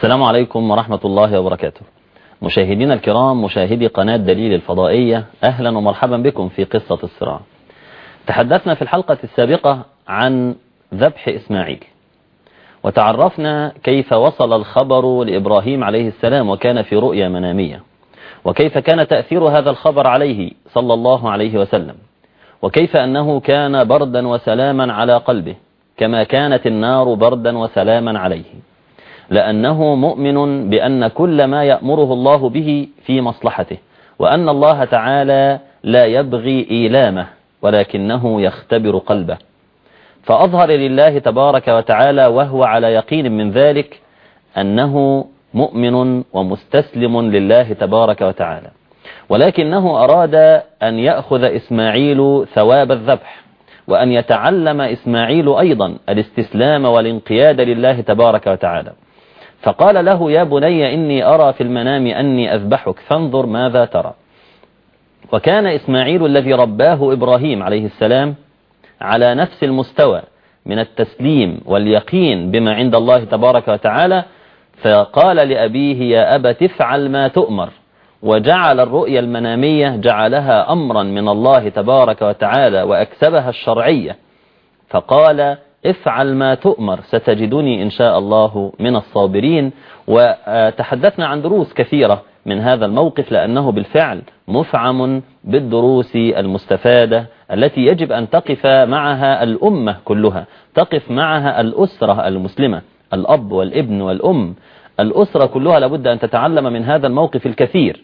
السلام عليكم ورحمة الله وبركاته. مشاهدينا الكرام مشاهدي قناة دليل الفضائية أهلا ومرحبا بكم في قصة الصراع. تحدثنا في الحلقة السابقة عن ذبح إسماعيل. وتعرفنا كيف وصل الخبر لإبراهيم عليه السلام وكان في رؤيا منامية. وكيف كان تأثير هذا الخبر عليه صلى الله عليه وسلم. وكيف أنه كان بردا وسلاما على قلبه كما كانت النار بردا وسلاما عليه. لأنه مؤمن بأن كل ما يأمره الله به في مصلحته وأن الله تعالى لا يبغي إيلامه ولكنه يختبر قلبه. فأظهر لله تبارك وتعالى وهو على يقين من ذلك أنه مؤمن ومستسلم لله تبارك وتعالى. ولكنه أراد أن يأخذ إسماعيل ثواب الذبح وأن يتعلم إسماعيل أيضا الاستسلام والانقياد لله تبارك وتعالى. فقال له يا بني إني أرى في المنام أني أذبحك فانظر ماذا ترى. وكان إسماعيل الذي رباه إبراهيم عليه السلام على نفس المستوى من التسليم واليقين بما عند الله تبارك وتعالى فقال لأبيه يا أبا تفعل ما تؤمر. وجعل الرؤيا المنامية جعلها أمرا من الله تبارك وتعالى وأكسبها الشرعية. فقال افعل ما تؤمر ستجدني إن شاء الله من الصابرين. وتحدثنا عن دروس كثيرة من هذا الموقف لأنه بالفعل مفعم بالدروس المستفادة التي يجب أن تقف معها الأمة كلها تقف معها الأسرة المسلمة الأب والابن والأم. الأسرة كلها لابد أن تتعلم من هذا الموقف الكثير.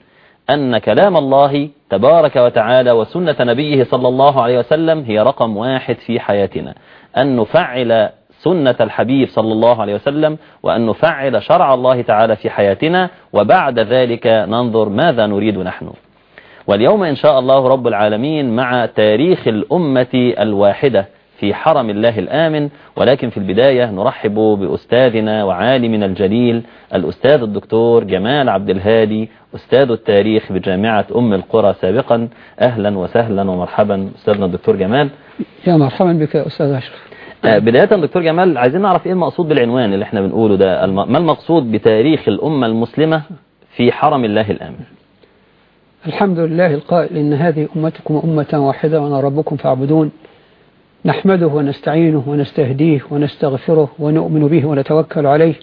أن كلام الله تبارك وتعالى وسنة نبيه صلى الله عليه وسلم هي رقم واحد في حياتنا. أن نفعل سنة الحبيب صلى الله عليه وسلم وأن نفعل شرع الله تعالى في حياتنا وبعد ذلك ننظر ماذا نريد نحن. واليوم إن شاء الله رب العالمين مع تاريخ الأمة الواحدة في حرم الله الآمن ولكن في البداية نرحب بأستاذنا وعالمنا الجليل الأستاذ الدكتور جمال عبد الهادي أستاذ التاريخ بجامعة أم القرى سابقا. أهلا وسهلا ومرحبا أستاذنا الدكتور جمال. يا مرحبا بك يا أستاذ أشرف. بداية دكتور جمال عايزين نعرف إيه المقصود بالعنوان اللي إحنا بنقوله ده؟ ما المقصود بتاريخ الأمة المسلمة في حرم الله الآمن؟ الحمد لله القائل إن هذه أمتكم أمة واحدة وأنا ربكم فاعبدون. نحمده ونستعينه ونستهديه ونستغفره ونؤمن به ونتوكل عليه.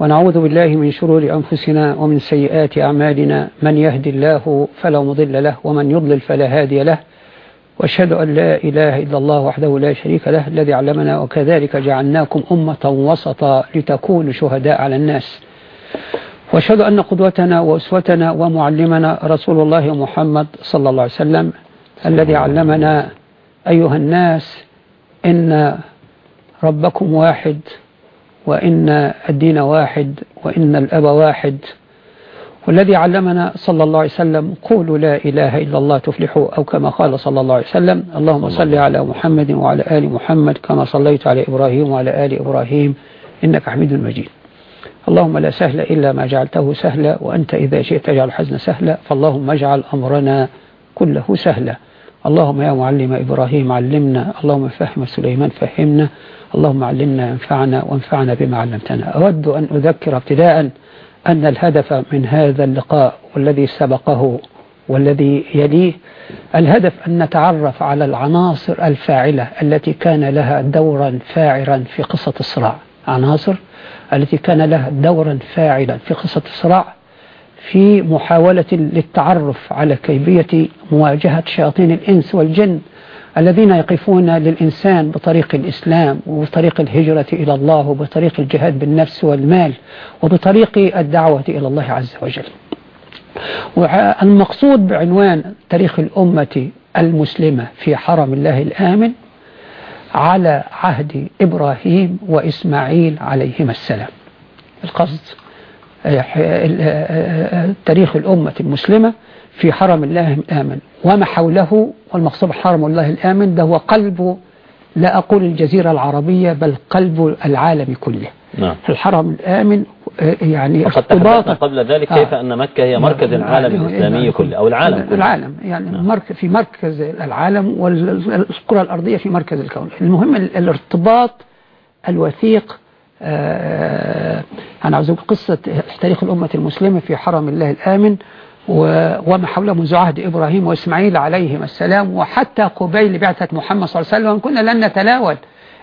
ونعوذ بالله من شرور أنفسنا ومن سيئات أعمالنا. من يهدي الله فلا مضل له ومن يضلل فلا هادي له. وأشهد أن لا إله إلا الله وحده لا شريك له الذي علمنا وكذلك جعلناكم أمة وسطا لتكونوا شهداء على الناس. وأشهد أن قدوتنا وأسوتنا ومعلمنا رسول الله محمد صلى الله عليه وسلم الذي علمنا أيها الناس إن ربكم واحد وإن الدين واحد وإن الأب واحد. والذي علمنا صلى الله عليه وسلم قولوا لا إله إلا الله تفلحوا أو كما قال صلى الله عليه وسلم اللهم صل على محمد وعلى آل محمد كما صليت على إبراهيم وعلى آل إبراهيم إنك حميد مجيد. اللهم لا سهل إلا ما جعلته سهلا وأنت إذا شئت تجعل الحزن سهلا فاللهم اجعل أمرنا كله سهلا. اللهم يا معلم إبراهيم علمنا. اللهم فهم سليمان فهمنا. اللهم علمنا ينفعنا وانفعنا بما علمتنا. أود أن أذكر ابتداء أن الهدف من هذا اللقاء والذي سبقه والذي يليه الهدف أن نتعرف على العناصر الفاعلة التي كان لها دورا فاعلا في قصة الصراع. عناصر التي كان لها دورا فاعلا في قصة الصراع في محاولة للتعرف على كيفية مواجهة شياطين الإنس والجن الذين يقفون للإنسان بطريق الإسلام وبطريق الهجرة إلى الله وبطريق الجهاد بالنفس والمال وبطريق الدعوة إلى الله عز وجل. والمقصود بعنوان تاريخ الأمة المسلمة في حرم الله الآمن على عهد إبراهيم وإسماعيل عليهما السلام. القصد تاريخ الأمة المسلمة في حرم الله الآمن. وما حوله والمقصود حرم الله الآمن ده هو قلب لا أقول الجزيرة العربية بل قلب العالم كله. نعم. الحرم الآمن يعني وقد تحدثنا قبل ذلك كيف آه. أن مكة هي مركز العالم الإسلامي كله أو العالم كله. العالم يعني نعم. في مركز العالم والكرة الأرضية في مركز الكون. المهم الارتباط الوثيق أنا عاوز قصة تاريخ الأمة المسلمة في حرم الله الآمن. وما حوله منذ عهد إبراهيم وإسماعيل عليهما السلام وحتى قبيل بعثة محمد صلى الله عليه وسلم كنا لن نتناول.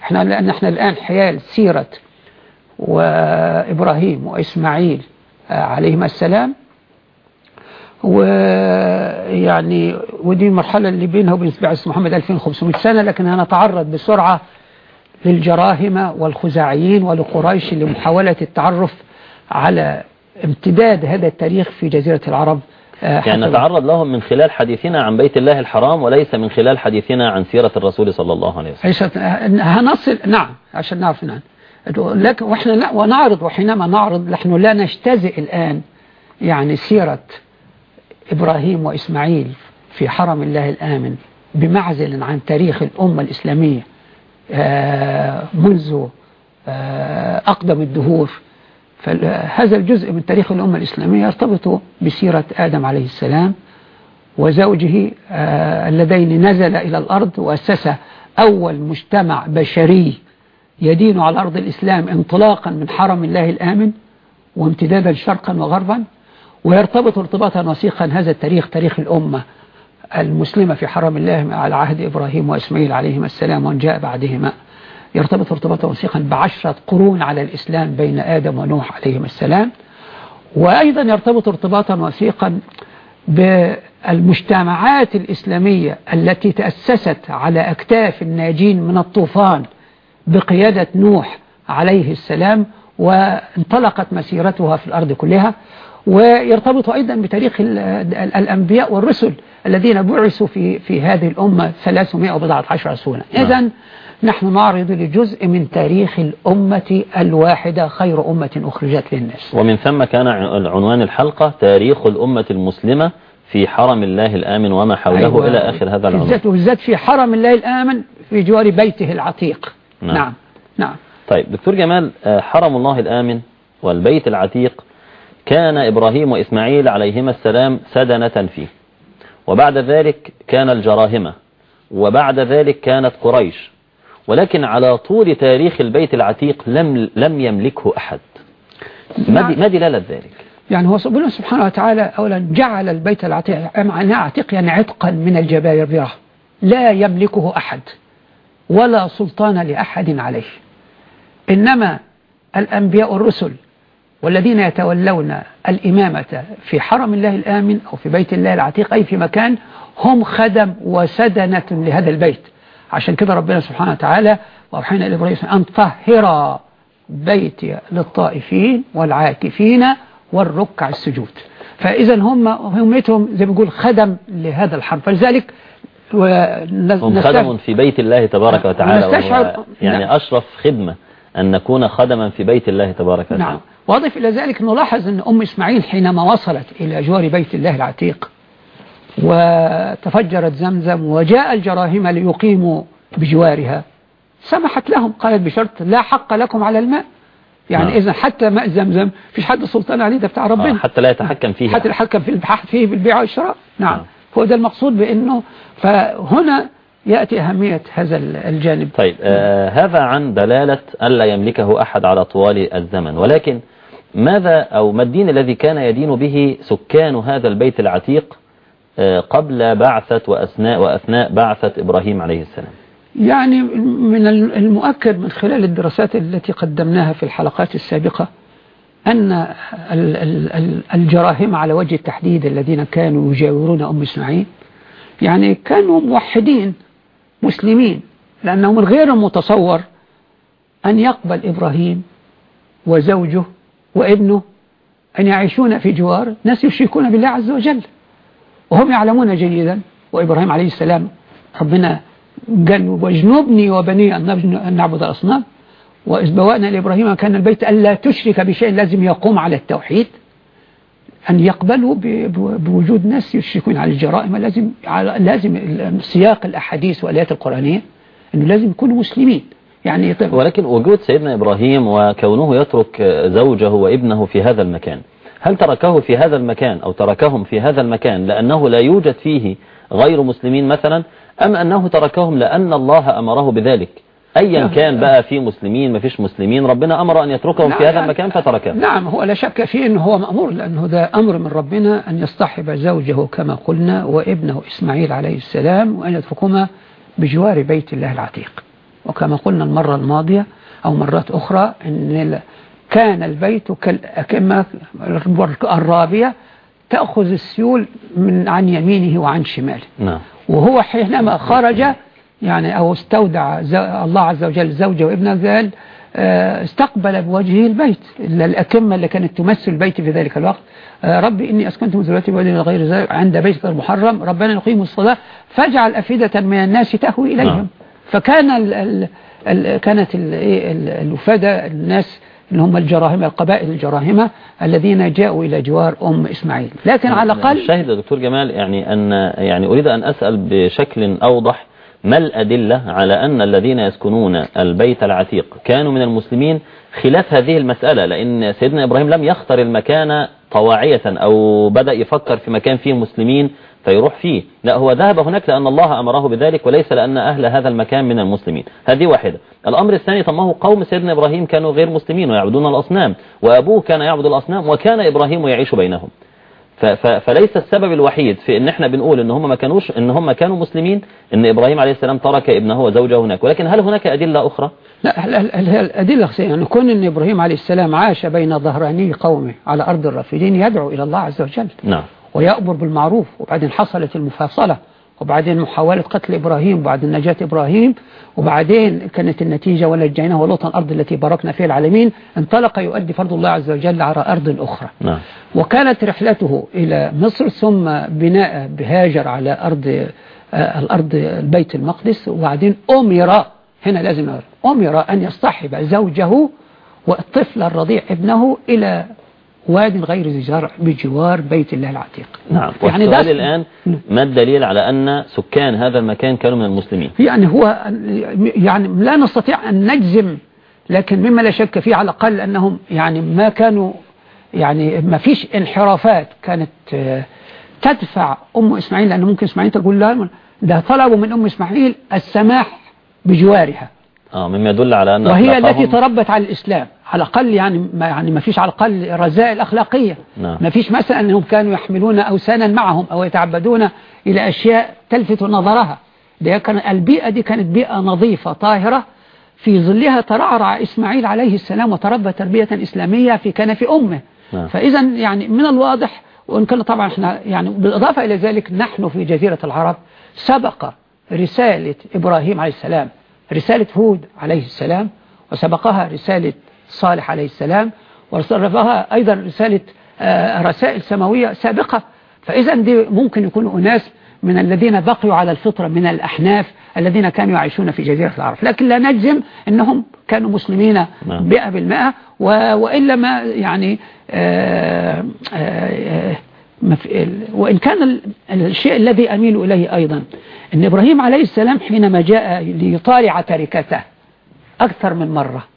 إحنا لأن إحنا الآن حيال سيرة وإبراهيم وإسماعيل عليهما السلام. ويعني ودي المرحلة اللي بينها وبين بعث محمد 2500 سنة لكن هنتعرض بسرعة للجراهمة والخزاعيين ولقريش لمحاولة التعرف على امتداد هذا التاريخ في جزيرة العرب يعني نتعرض لهم من خلال حديثنا عن بيت الله الحرام وليس من خلال حديثنا عن سيرة الرسول صلى الله عليه وسلم. هنصل نعم عشان نعرف نعم. لكن وإحنا ونعرض وحينما نعرض نحن لا نجتزئ الآن يعني سيرة إبراهيم وإسماعيل في حرم الله الآمن بمعزل عن تاريخ الأمة الإسلامية منذ أقدم الدهور. فهذا الجزء من تاريخ الأمة الإسلامية يرتبط بسيرة آدم عليه السلام وزوجه اللذين نزل إلى الأرض وأسس أول مجتمع بشري يدين على أرض الإسلام انطلاقا من حرم الله الآمن وامتدادا شرقا وغربا. ويرتبط ارتباطا وثيقا هذا التاريخ تاريخ الأمة المسلمة في حرم الله على عهد إبراهيم وإسماعيل عليهما السلام وان جاء بعدهما. يرتبط ارتباطا وثيقا بعشرة قرون على الإسلام بين آدم ونوح عليهما السلام وأيضا يرتبط ارتباطا وثيقا بالمجتمعات الإسلامية التي تأسست على أكتاف الناجين من الطوفان بقيادة نوح عليه السلام وانطلقت مسيرتها في الأرض كلها ويرتبط أيضا بتاريخ الأنبياء والرسل الذين بعثوا في في هذه الأمة 310 سنة. إذا نحن نعرض لجزء من تاريخ الأمة الواحدة خير أمة أخرجت للناس. ومن ثم كان عنوان الحلقة تاريخ الأمة المسلمة في حرم الله الآمن وما حوله أيوة. إلى آخر هذا العنوان. بالذات في حرم الله الآمن في جوار بيته العتيق. نعم. نعم, نعم. طيب دكتور جمال حرم الله الآمن والبيت العتيق كان إبراهيم وإسماعيل عليهما السلام سدنة فيه. وبعد ذلك كان الجراهمة. وبعد ذلك كانت قريش. ولكن على طول تاريخ البيت العتيق لم لم يملكه أحد. ما دلالة ذلك؟ يعني هو سبحانه وتعالى أولا جعل البيت العتيق معناه عتيق يعني عتقا من الجبابرة لا يملكه أحد ولا سلطان لأحد عليه. إنما الأنبياء الرسل والذين يتولون الإمامة في حرم الله الآمن أو في بيت الله العتيق أي في مكان هم خدم وسدنة لهذا البيت. عشان كده ربنا سبحانه وتعالى وأوحينا إلى إبراهيم أن طهر بيتي للطائفين والعاكفين والركع السجود. فإذا هم همتهم زي ما بيقول خدم لهذا الحرم فلذلك هم خدم في بيت الله تبارك وتعالى يعني نعم. أشرف خدمة أن نكون خدما في بيت الله تبارك وتعالى. نعم. واضف إلى ذلك نلاحظ أن أم إسماعيل حينما وصلت إلى جوار بيت الله العتيق وتفجرت زمزم وجاء الجراهم ليقيموا بجوارها. سمحت لهم قالت بشرط لا حق لكم على الماء. يعني نعم. إذا حتى ماء زمزم فيش حد سلطان عليه ده بتاع ربنا. حتى لا يتحكم فيه حتى يتحكم في فيه بالبيع والشراء. نعم, نعم. هو ده المقصود بأنه فهنا يأتي أهمية هذا الجانب. طيب آه هذا عن دلالة ألا يملكه أحد على طوال الزمن. ولكن ماذا أو ما الدين الذي كان يدين به سكان هذا البيت العتيق؟ آه قبل بعثة وأثناء, وأثناء بعثة إبراهيم عليه السلام. يعني من المؤكد من خلال الدراسات التي قدمناها في الحلقات السابقة أن الجراهمة على وجه التحديد الذين كانوا يجاورون أم إسماعيل يعني كانوا موحدين مسلمين لأنه من غير المتصور أن يقبل إبراهيم وزوجه وابنه أن يعيشون في جوار ناس يشركون بالله عز وجل. وهم يعلمون جيدا. وإبراهيم عليه السلام ربنا قال واجنبني وبني أن نعبد الأصنام وإذ بوأنا لإبراهيم كان البيت ألا تشرك بشيء لازم يقوم على التوحيد أن يقبلوا بوجود ناس يشركون على الجرائم. لازم لازم سياق الأحاديث والآيات القرآنية أنه لازم يكونوا مسلمين. يعني ولكن وجود سيدنا إبراهيم وكونه يترك زوجه وابنه في هذا المكان هل تركه في هذا المكان أو تركهم في هذا المكان لأنه لا يوجد فيه غير مسلمين مثلا أم أنه تركهم لأن الله أمره بذلك؟ أيا كان بقى في مسلمين ما فيش مسلمين ربنا أمر أن يتركهم نعم في هذا يعني- المكان فتركهم. نعم هو لا شك فيه أنه هو مأمور لأنه ده أمر من ربنا أن يصطحب زوجه كما قلنا وابنه إسماعيل عليه السلام وأن يتركهما بجوار بيت الله العتيق. وكما قلنا المرة الماضية أو مرات أخرى أن كان البيت كال- كما الرابية تأخذ السيول من عن يمينه وعن شماله. نعم. وهو حينما خرج يعني أو استودع الله عز وجل زوجه وابنه قال آه، استقبل بوجهه البيت. الأكمة اللي كانت تمثل البيت في ذلك الوقت آه، ربي إني أسكنت من ذريتي غير ذلك عند بيتك المحرم ربنا يقيم الصلاة فاجعل أفئدة من الناس تهوي إليهم. نعم. فكان ال ال ال كانت إيه ال- الوفادة الناس اللي هم الجراهمة القبائل الجراهمة الذين جاءوا إلى جوار أم إسماعيل. لكن على الأقل الشاهد يا دكتور جمال يعني أن يعني أريد أن أسأل بشكل أوضح ما الأدلة على أن الذين يسكنون البيت العتيق كانوا من المسلمين خلاف هذه المسألة؟ لأن سيدنا إبراهيم لم يختر المكان طواعية أو بدأ يفكر في مكان فيه مسلمين فيروح فيه. لا هو ذهب هناك لأن الله أمره بذلك وليس لأن أهل هذا المكان من المسلمين. هذه واحدة. الأمر الثاني هو قوم سيدنا إبراهيم كانوا غير مسلمين ويعبدون الأصنام وأبوه كان يعبد الأصنام وكان إبراهيم يعيش بينهم. فليس السبب الوحيد في إن إحنا بنقول إن هم ما كانوش إن هم كانوا مسلمين إن إبراهيم عليه السلام ترك ابنه وزوجه هناك. ولكن هل هناك أدلة أخرى؟ لا ال- ال- ال- الأدلة يعني كون أن إبراهيم عليه السلام عاش بين ظهراني قومه على أرض الرافدين يدعو إلى الله عز وجل. نعم. ويأمر بالمعروف وبعدين حصلت المفاصلة وبعدين محاولة قتل إبراهيم وبعد نجاة إبراهيم وبعدين كانت النتيجة ولجيناه ولوطا الأرض التي باركنا فيها العالمين انطلق يؤدي فرض الله عز وجل على أرض أخرى. نعم. وكانت رحلته إلى مصر ثم بناء بهاجر على أرض آه، الأرض البيت المقدس وبعدين أمر هنا لازم أمر أن يصطحب زوجه والطفل الرضيع ابنه إلى واد غير ذي زرع بجوار بيت الله العتيق. نعم. يعني ده- الآن ما الدليل على أن سكان هذا المكان كانوا من المسلمين؟ يعني هو يعني لا نستطيع أن نجزم لكن مما لا شك فيه على الأقل أنهم يعني ما كانوا يعني ما فيش انحرافات كانت آه، تدفع أم إسماعيل لأن ممكن إسماعيل تقول لها ده طلبوا من أم إسماعيل السماح بجوارها. مما يدل على أن وهي التي تربت على الإسلام. على الأقل يعني ما يعني ما فيش على الأقل رذائل أخلاقية نعم. ما فيش مثلا أنهم كانوا يحملون أوسانا معهم أو يتعبدون إلى أشياء تلفت نظرها. ده كان البيئة دي كانت بيئة نظيفة طاهرة في ظلها ترعرع إسماعيل عليه السلام وتربى تربية إسلامية في كنف أمه. نعم. فإذا يعني من الواضح وإن كان طبعا إحنا يعني بالإضافة إلى ذلك نحن في جزيرة العرب سبق رسالة إبراهيم عليه السلام. رسالة هود عليه السلام وسبقها رسالة صالح عليه السلام وسبقها أيضا رسالة آه، رسائل سماوية سابقة فإذا دي ممكن يكونوا أناس من الذين بقيوا على الفطرة من الأحناف الذين كانوا يعيشون في جزيرة العرب لكن لا نجزم أنهم كانوا مسلمين نعم. مئة بالمئة وإلا ما يعني آه، آه، في- ال- وإن كان ال- الشيء الذي أميل إليه أيضا أن إبراهيم عليه السلام حينما جاء ليطالع تركته أكثر من مرة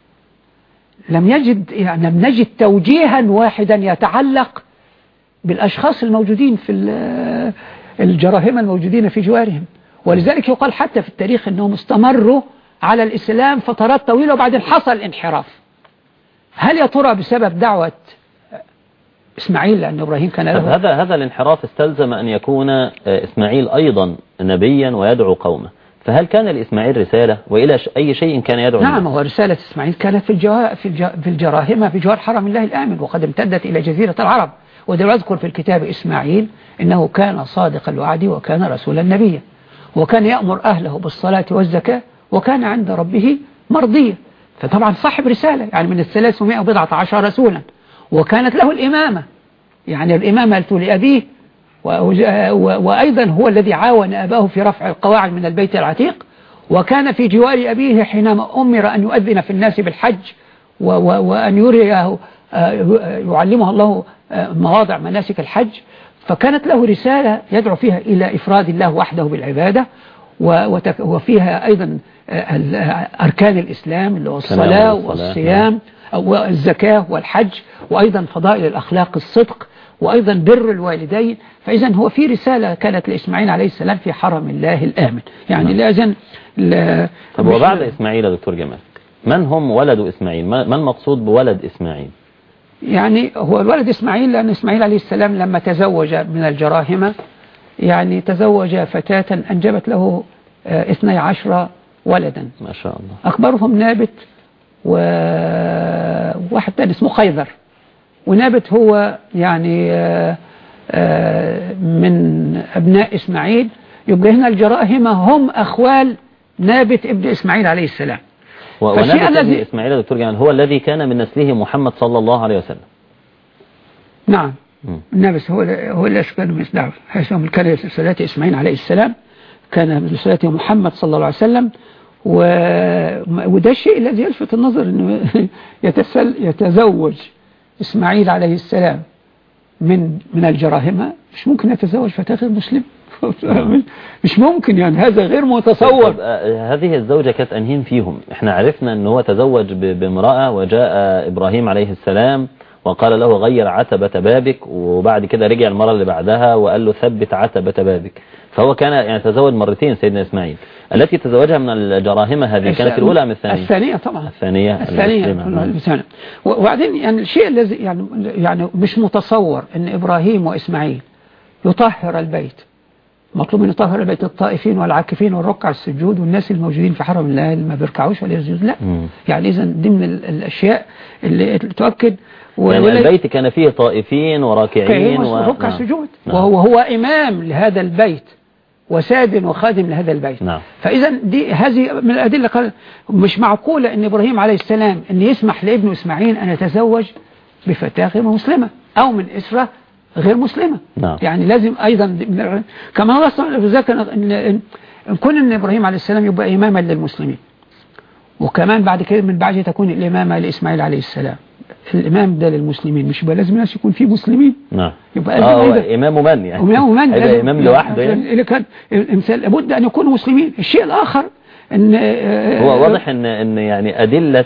لم يجد يعني لم نجد توجيها واحدا يتعلق بالأشخاص الموجودين في ال- الجراهمة الموجودين في جوارهم. ولذلك يقال حتى في التاريخ أنهم استمروا على الإسلام فترات طويلة وبعدين حصل انحراف. هل يا ترى بسبب دعوة إسماعيل لأن إبراهيم كان له هذا هذا الانحراف استلزم أن يكون آه، إسماعيل أيضا نبيا ويدعو قومه. فهل كان لإسماعيل رسالة؟ وإلى ش- أي شيء كان يدعو نعم؟ هو رسالة إسماعيل كانت في الجوا في, الج... في الجراهمة في جوار حرم الله الآمن وقد امتدت إلى جزيرة العرب. وده يذكر في الكتاب إسماعيل إنه كان صادق الوعد وكان رسولا نبيا. وكان يأمر أهله بالصلاة والزكاة وكان عند ربه مرضيا. فطبعا صاحب رسالة يعني من الثلاثمائة وبضعة عشر رسولا. وكانت له الإمامة. يعني الإمامة لأبيه وأيضا هو الذي عاون أباه في رفع القواعد من البيت العتيق وكان في جوار أبيه حينما أمر أن يؤذن في الناس بالحج وأن يريه آه، يعلمه الله آه، مواضع مناسك الحج. فكانت له رسالة يدعو فيها إلى إفراد الله وحده بالعبادة وفيها أيضا آه، أركان الإسلام اللي هو الصلاة الصلاة، والصيام والزكاة والحج وأيضا فضائل الأخلاق الصدق وأيضا بر الوالدين. فإذا هو في رسالة كانت لإسماعيل عليه السلام في حرم الله الآمن. يعني نعم. لازم طب وبعد إسماعيل يا دكتور جمال؟ من هم ولد إسماعيل؟ ما المقصود بولد إسماعيل؟ يعني هو الولد إسماعيل لأن إسماعيل عليه السلام لما تزوج من الجراهمة يعني تزوج فتاة أنجبت له آه، اثني عشر ولدا. ما شاء الله. أكبرهم نابت وواحد تاني اسمه خيذر. ونابت هو يعني آه، آه، من أبناء إسماعيل. يبقى هنا الجراهمة هم أخوال نابت ابن إسماعيل عليه السلام. و- فالشيء ونبت ابن إسماعيل يا دكتور جمال هو الذي كان من نسله محمد صلى الله عليه وسلم. نعم. مم. النابس هو هو اللي أشكال من إسلام. حيث من كان من سلالة إسماعيل عليه السلام كان من سلالة محمد صلى الله عليه وسلم. و... وده الشيء الذي يلفت النظر أنه يتسل... يتزوج إسماعيل عليه السلام من من الجراهمة. مش ممكن يتزوج فتاة غير مسلم؟ مش ممكن يعني هذا غير متصور. آه، هذه الزوجة كانت أنهين فيهم. إحنا عرفنا إن هو تزوج بامرأة وجاء إبراهيم عليه السلام وقال له غير عتبة بابك وبعد كده رجع المرة اللي بعدها وقال له ثبت عتبة بابك. فهو كان يعني تزوج مرتين سيدنا إسماعيل. التي تزوجها من الجراهمة هذه كانت الأولى أم الثانية؟ الثانية طبعا. الثانية. الثانية وبعدين يعني الشيء الذي يعني يعني مش متصور إن إبراهيم وإسماعيل يطهر البيت. مطلوب أن يطهر البيت الطائفين والعاكفين والركع السجود والناس الموجودين في حرم الله اللي ما بيركعوش ولا يسجدوا. لا. يعني اذا ضمن ال- الأشياء اللي تؤكد يعني البيت كان فيه طائفين وراكعين و... وركع نعم. سجود نعم. وهو هو إمام لهذا البيت وساد وخادم لهذا البيت نعم. فإذا دي هذه من الأدلة قال مش معقولة أن إبراهيم عليه السلام أن يسمح لابنه إسماعيل أن يتزوج بفتاة غير مسلمة أو من إسرة غير مسلمة نعم. يعني لازم أيضا كما الله سبحانه ذكر إن, إن, إن كون أن إبراهيم عليه السلام يبقى إماما للمسلمين وكمان بعد كده من بعده تكون الإمامة لإسماعيل عليه السلام الإمام ده للمسلمين مش يبقى لازم الناس يكون فيه مسلمين؟ نعم. يبقى آه أيضا- إمام من يعني. ومن من هيبقى إمام لوحده يعني. اللي كان الإنسان لابد أن يكونوا مسلمين. الشيء الآخر أن آه، هو واضح إن إن يعني أدلة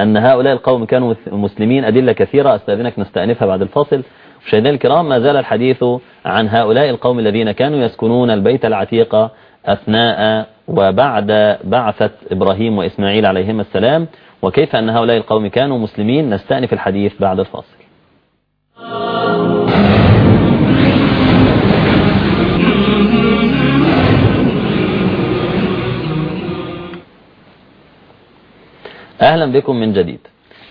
أن هؤلاء القوم كانوا مسلمين أدلة كثيرة أستأذنك نستأنفها بعد الفاصل. مشاهدينا الكرام ما زال الحديث عن هؤلاء القوم الذين كانوا يسكنون البيت العتيق أثناء وبعد بعثة إبراهيم وإسماعيل عليهما السلام. وكيف أن هؤلاء القوم كانوا مسلمين؟ نستأنف الحديث بعد الفاصل. أهلا بكم من جديد.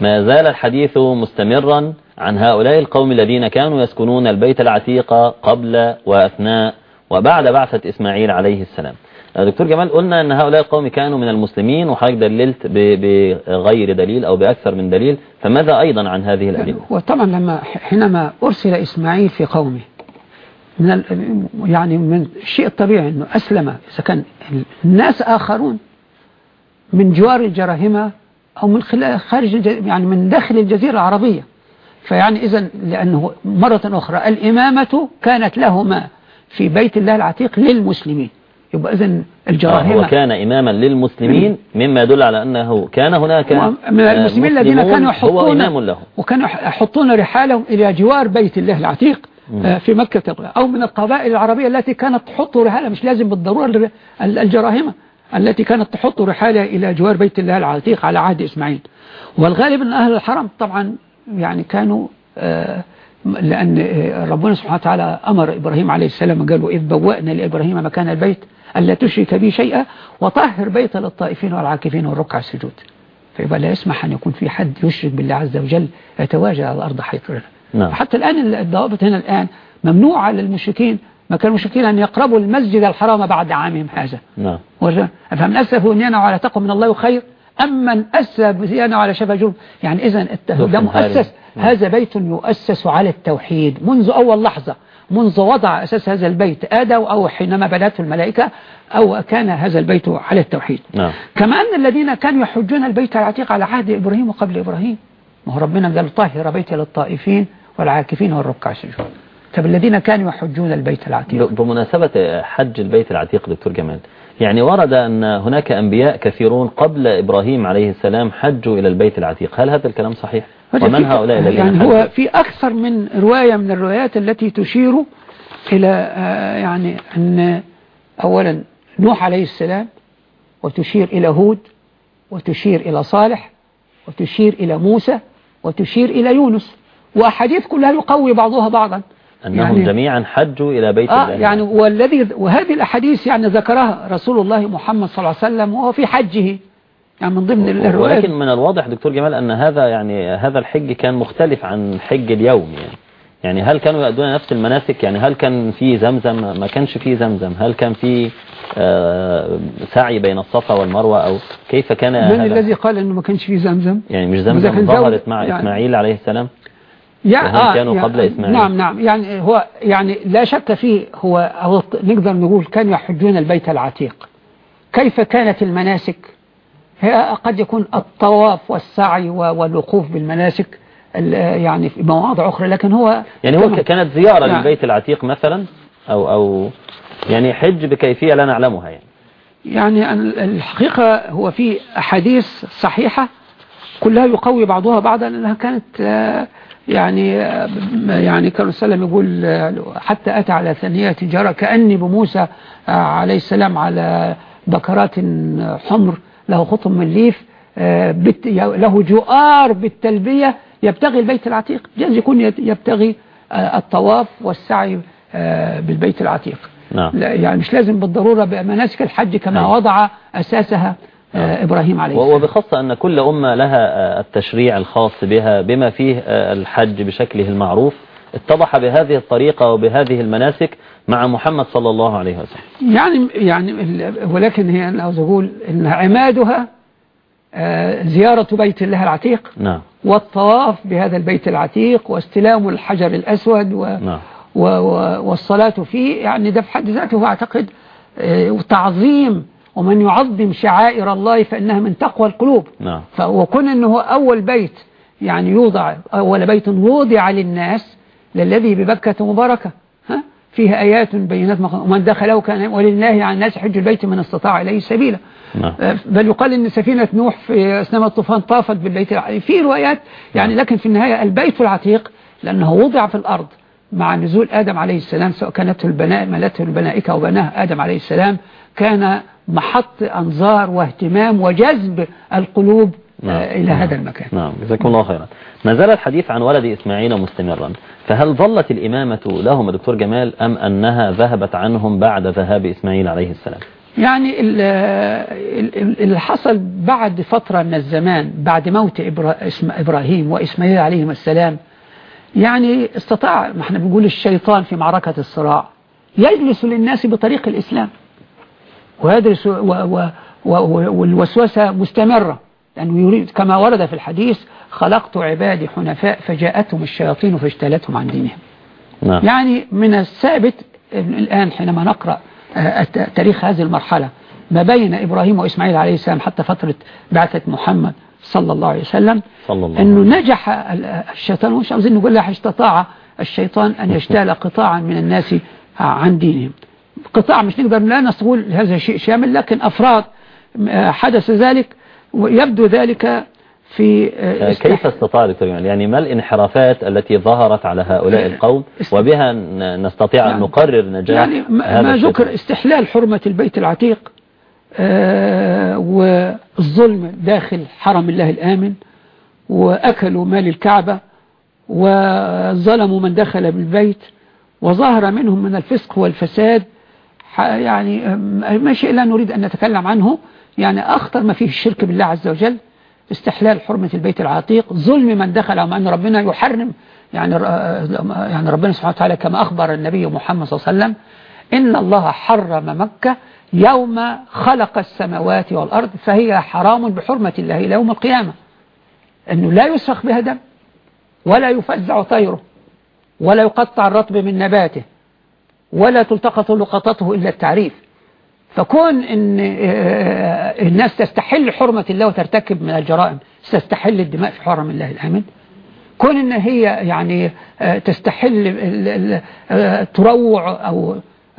ما زال الحديث مستمرا عن هؤلاء القوم الذين كانوا يسكنون البيت العتيق قبل وأثناء وبعد بعثة إسماعيل عليه السلام. دكتور جمال قلنا أن هؤلاء القوم كانوا من المسلمين وحضرتك دللت بغير دليل أو بأكثر من دليل فماذا أيضا عن هذه الأدلة؟ وطبعا لما حينما أرسل إسماعيل في قومه من يعني من الشيء الطبيعي أنه أسلم إذا كان الناس آخرون من جوار الجراهمة أو من خلال خارج يعني من داخل الجزيرة العربية. فيعني إذا لأنه مرة أخرى الإمامة كانت لهما في بيت الله العتيق للمسلمين. يبقى إذا آه، الجراهمة هو كان إماما للمسلمين مما يدل على أنه كان هناك من آه، المسلمين الذين كانوا يحطون وكانوا يحطون رحالهم إلى جوار بيت الله العتيق آه، في مكة أو من القبائل العربية التي كانت تحط رحالها مش لازم بالضرورة الجراهمة التي كانت تحط رحالها إلى جوار بيت الله العتيق على عهد إسماعيل. والغالب أن أهل الحرم طبعا يعني كانوا آه، لأن آه، ربنا سبحانه وتعالى أمر إبراهيم عليه السلام قال وإذ بوأنا لإبراهيم مكان البيت ألا تشرك بي شيئا وطهر بيت للطائفين والعاكفين والركع السجود. فيبقى لا يسمح أن يكون في حد يشرك بالله عز وجل يتواجد على الأرض حيث نعم. حتى الآن الضوابط هنا الآن ممنوع للمشركين ما كان المشركين أن يقربوا المسجد الحرام بعد عامهم هذا. نعم. فمن أسف بنيانه على تقوى من الله خير. أما من أسف بنيانه على شفا جرم يعني إذا ده مؤسس. نعم. هذا بيت يؤسس على التوحيد منذ أول لحظة منذ وضع أساس هذا البيت آدم أو حينما بدأته الملائكة أو كان هذا البيت على التوحيد. نعم. كما أن الذين كانوا يحجون البيت العتيق على عهد إبراهيم وقبل إبراهيم. ما هو ربنا قال طهر بيتي للطائفين والعاكفين والركع السجود. طب الذين كانوا يحجون البيت العتيق؟ بمناسبة حج البيت العتيق دكتور جمال يعني ورد أن هناك أنبياء كثيرون قبل إبراهيم عليه السلام حجوا إلى البيت العتيق هل هذا الكلام صحيح؟ ومن هؤلاء الذين يعني؟ هو في أكثر من رواية من الروايات التي تشير إلى آه، يعني أن أولا نوح عليه السلام وتشير إلى هود وتشير إلى صالح وتشير إلى موسى وتشير إلى يونس وأحاديث كلها يقوي بعضها بعضا أنهم يعني- جميعا حجوا إلى بيت آه الله. يعني والذي وهذه الأحاديث يعني ذكرها رسول الله محمد صلى الله عليه وسلم وهو في حجه يعني من ضمن الروايات ولكن من الواضح دكتور جمال أن هذا يعني هذا الحج كان مختلف عن حج اليوم يعني. يعني هل كانوا يؤدون نفس المناسك؟ يعني هل كان في زمزم؟ ما كانش في زمزم. هل كان في آه، سعي بين الصفا والمروة؟ أو كيف كان من الذي قال إنه ما كانش فيه زمزم؟ يعني مش زمزم ظهرت مع يعني- إسماعيل عليه السلام؟ يعني وهم كانوا قبل يعني إسماعيل. نعم نعم. يعني هو يعني لا شك فيه هو, هو نقدر نقول كانوا يحجون البيت العتيق. كيف كانت المناسك؟ هي قد يكون الطواف والسعي والوقوف بالمناسك ال- يعني في مواضع أخرى لكن هو يعني هو كانت زيارة نعم. للبيت العتيق مثلا أو أو يعني حج بكيفية لا نعلمها يعني. يعني ال- الحقيقة هو في أحاديث صحيحة كلها يقوي بعضها بعضا لأنها كانت آه، يعني يعني كان السلام يقول حتى أتى على ثنية جرى كأني بموسى آه، عليه السلام على بكرات حمر له خطم من ليف آه، له جؤار بالتلبية يبتغي البيت العتيق. جاز يكون يبتغي آه، الطواف والسعي بالبيت العتيق. نعم. لا يعني مش لازم بالضرورة بمناسك الحج كما نعم. وضع أساسها. إبراهيم عليه السلام. وبخاصة أن كل أمة لها آه، التشريع الخاص بها بما فيه آه، الحج بشكله المعروف اتضح بهذه الطريقة وبهذه المناسك مع محمد صلى الله عليه وسلم. يعني يعني ولكن هي أنا عاوز أقول إن عمادها آه، زيارة بيت الله العتيق نعم. والطواف بهذا البيت العتيق واستلام الحجر الأسود و نعم. والصلاة فيه يعني ده في حد ذاته أعتقد آه، تعظيم ومن يعظم شعائر الله فإنها من تقوى القلوب. نعم. وكون أنه أول بيت يعني يوضع أول بيت وضع للناس للذي ببكة مباركة. ها؟ فيها آيات بينات ومن دخله كان ولله على الناس حج البيت من استطاع إليه سبيلا. نعم. آه، بل يقال إن سفينة نوح في أثناء الطوفان طافت بالبيت العتيق في روايات يعني لكن في النهاية البيت العتيق لأنه وضع في الأرض مع نزول آدم عليه السلام سواء كانت البناء ملته الملائكة أو بناه آدم عليه السلام كان محط أنظار واهتمام وجذب القلوب نعم. آه، إلى هذا المكان. نعم جزاكم الله خيرا. ما زال الحديث عن ولد إسماعيل مستمرا. فهل ظلت الإمامة لهم دكتور جمال أم أنها ذهبت عنهم بعد ذهاب إسماعيل عليه السلام؟ يعني ال- ال- ال- اللي حصل بعد فترة من الزمان بعد موت إبراهيم وإسماعيل عليهم السلام يعني استطاع ما إحنا بنقول الشيطان في معركة الصراع يجلس للناس بطريق الإسلام. ويدرس والوسوسة مستمرة. لأنه يريد كما ورد في الحديث خلقت عبادي حنفاء فجاءتهم الشياطين فاجتالتهم عن دينهم. نعم. يعني من الثابت الآن حينما نقرأ آه، تاريخ هذه المرحلة ما بين إبراهيم وإسماعيل عليه السلام حتى فترة بعثة محمد صلى الله عليه وسلم صلى الله عليه أنه وسلم. نجح ال- الشيطان. مش عاوزين نقول لها استطاع الشيطان أن يجتال قطاعا من الناس عن دينهم. قطاع مش نقدر لا نقول هذا شيء شامل لكن أفراد آه، حدث ذلك ويبدو ذلك في آه، كيف استطاع دكتور يعني ما الانحرافات التي ظهرت على هؤلاء القوم وبها نستطيع أن يعني- نقرر نجاح يعني ما؟ ذكر استحلال حرمة البيت العتيق آه، والظلم داخل حرم الله الآمن وأكلوا مال الكعبة وظلموا من دخل بالبيت وظهر منهم من الفسق والفساد يعني ما شيء لا نريد أن نتكلم عنه. يعني أخطر ما فيه الشرك بالله عز وجل استحلال حرمة البيت العتيق ظلم من دخل مع أن ربنا يحرم. يعني ر- يعني ربنا سبحانه وتعالى كما أخبر النبي محمد صلى الله عليه وسلم إن الله حرم مكة يوم خلق السماوات والأرض فهي حرام بحرمة الله إلى يوم القيامة. أنه لا يسخ بها دم ولا يفزع طيره ولا يقطع الرطب من نباته. ولا تلتقط لقطته إلا التعريف. فكون إن آه، الناس تستحل حرمة الله وترتكب من الجرائم تستحل الدماء في حرم الله الآمن. كون إن هي يعني آه، تستحل آه، تروع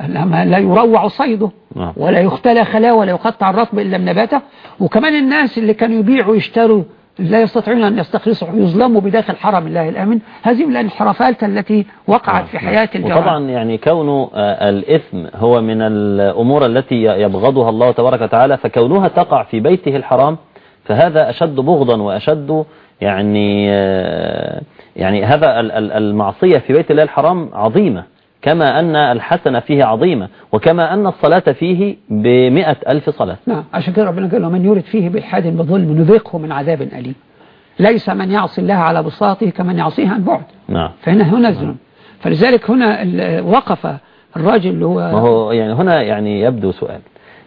لما لا يروع صيده نعم. ولا يختلى خلاه ولا يقطع الرطب إلا من نباته وكمان الناس اللي كانوا يبيعوا ويشتروا لا يستطيعون أن يستخلصوا يظلموا بداخل حرم الله الآمن. هذه من الانحرافات التي وقعت في حياة الجماعة. وطبعا يعني كون آه، الإثم هو من الأمور التي يبغضها الله تبارك وتعالى فكونها تقع في بيته الحرام فهذا أشد بغضا وأشد يعني آه، يعني هذا المعصية في بيت الله الحرام عظيمة. كما أن الحسنة فيه عظيمة وكما أن الصلاة فيه بمئة ألف صلاة. نعم. عشان كده ربنا قال ومن يرد فيه بإلحاد بظلم نذيقه من عذاب أليم. ليس من يعصي الله على بساطه كمن يعصيه عن بعد. نعم. فهنا هنا الظلم. فلذلك هنا وقف الراجل اللي هو ما هو يعني هنا يعني يبدو سؤال.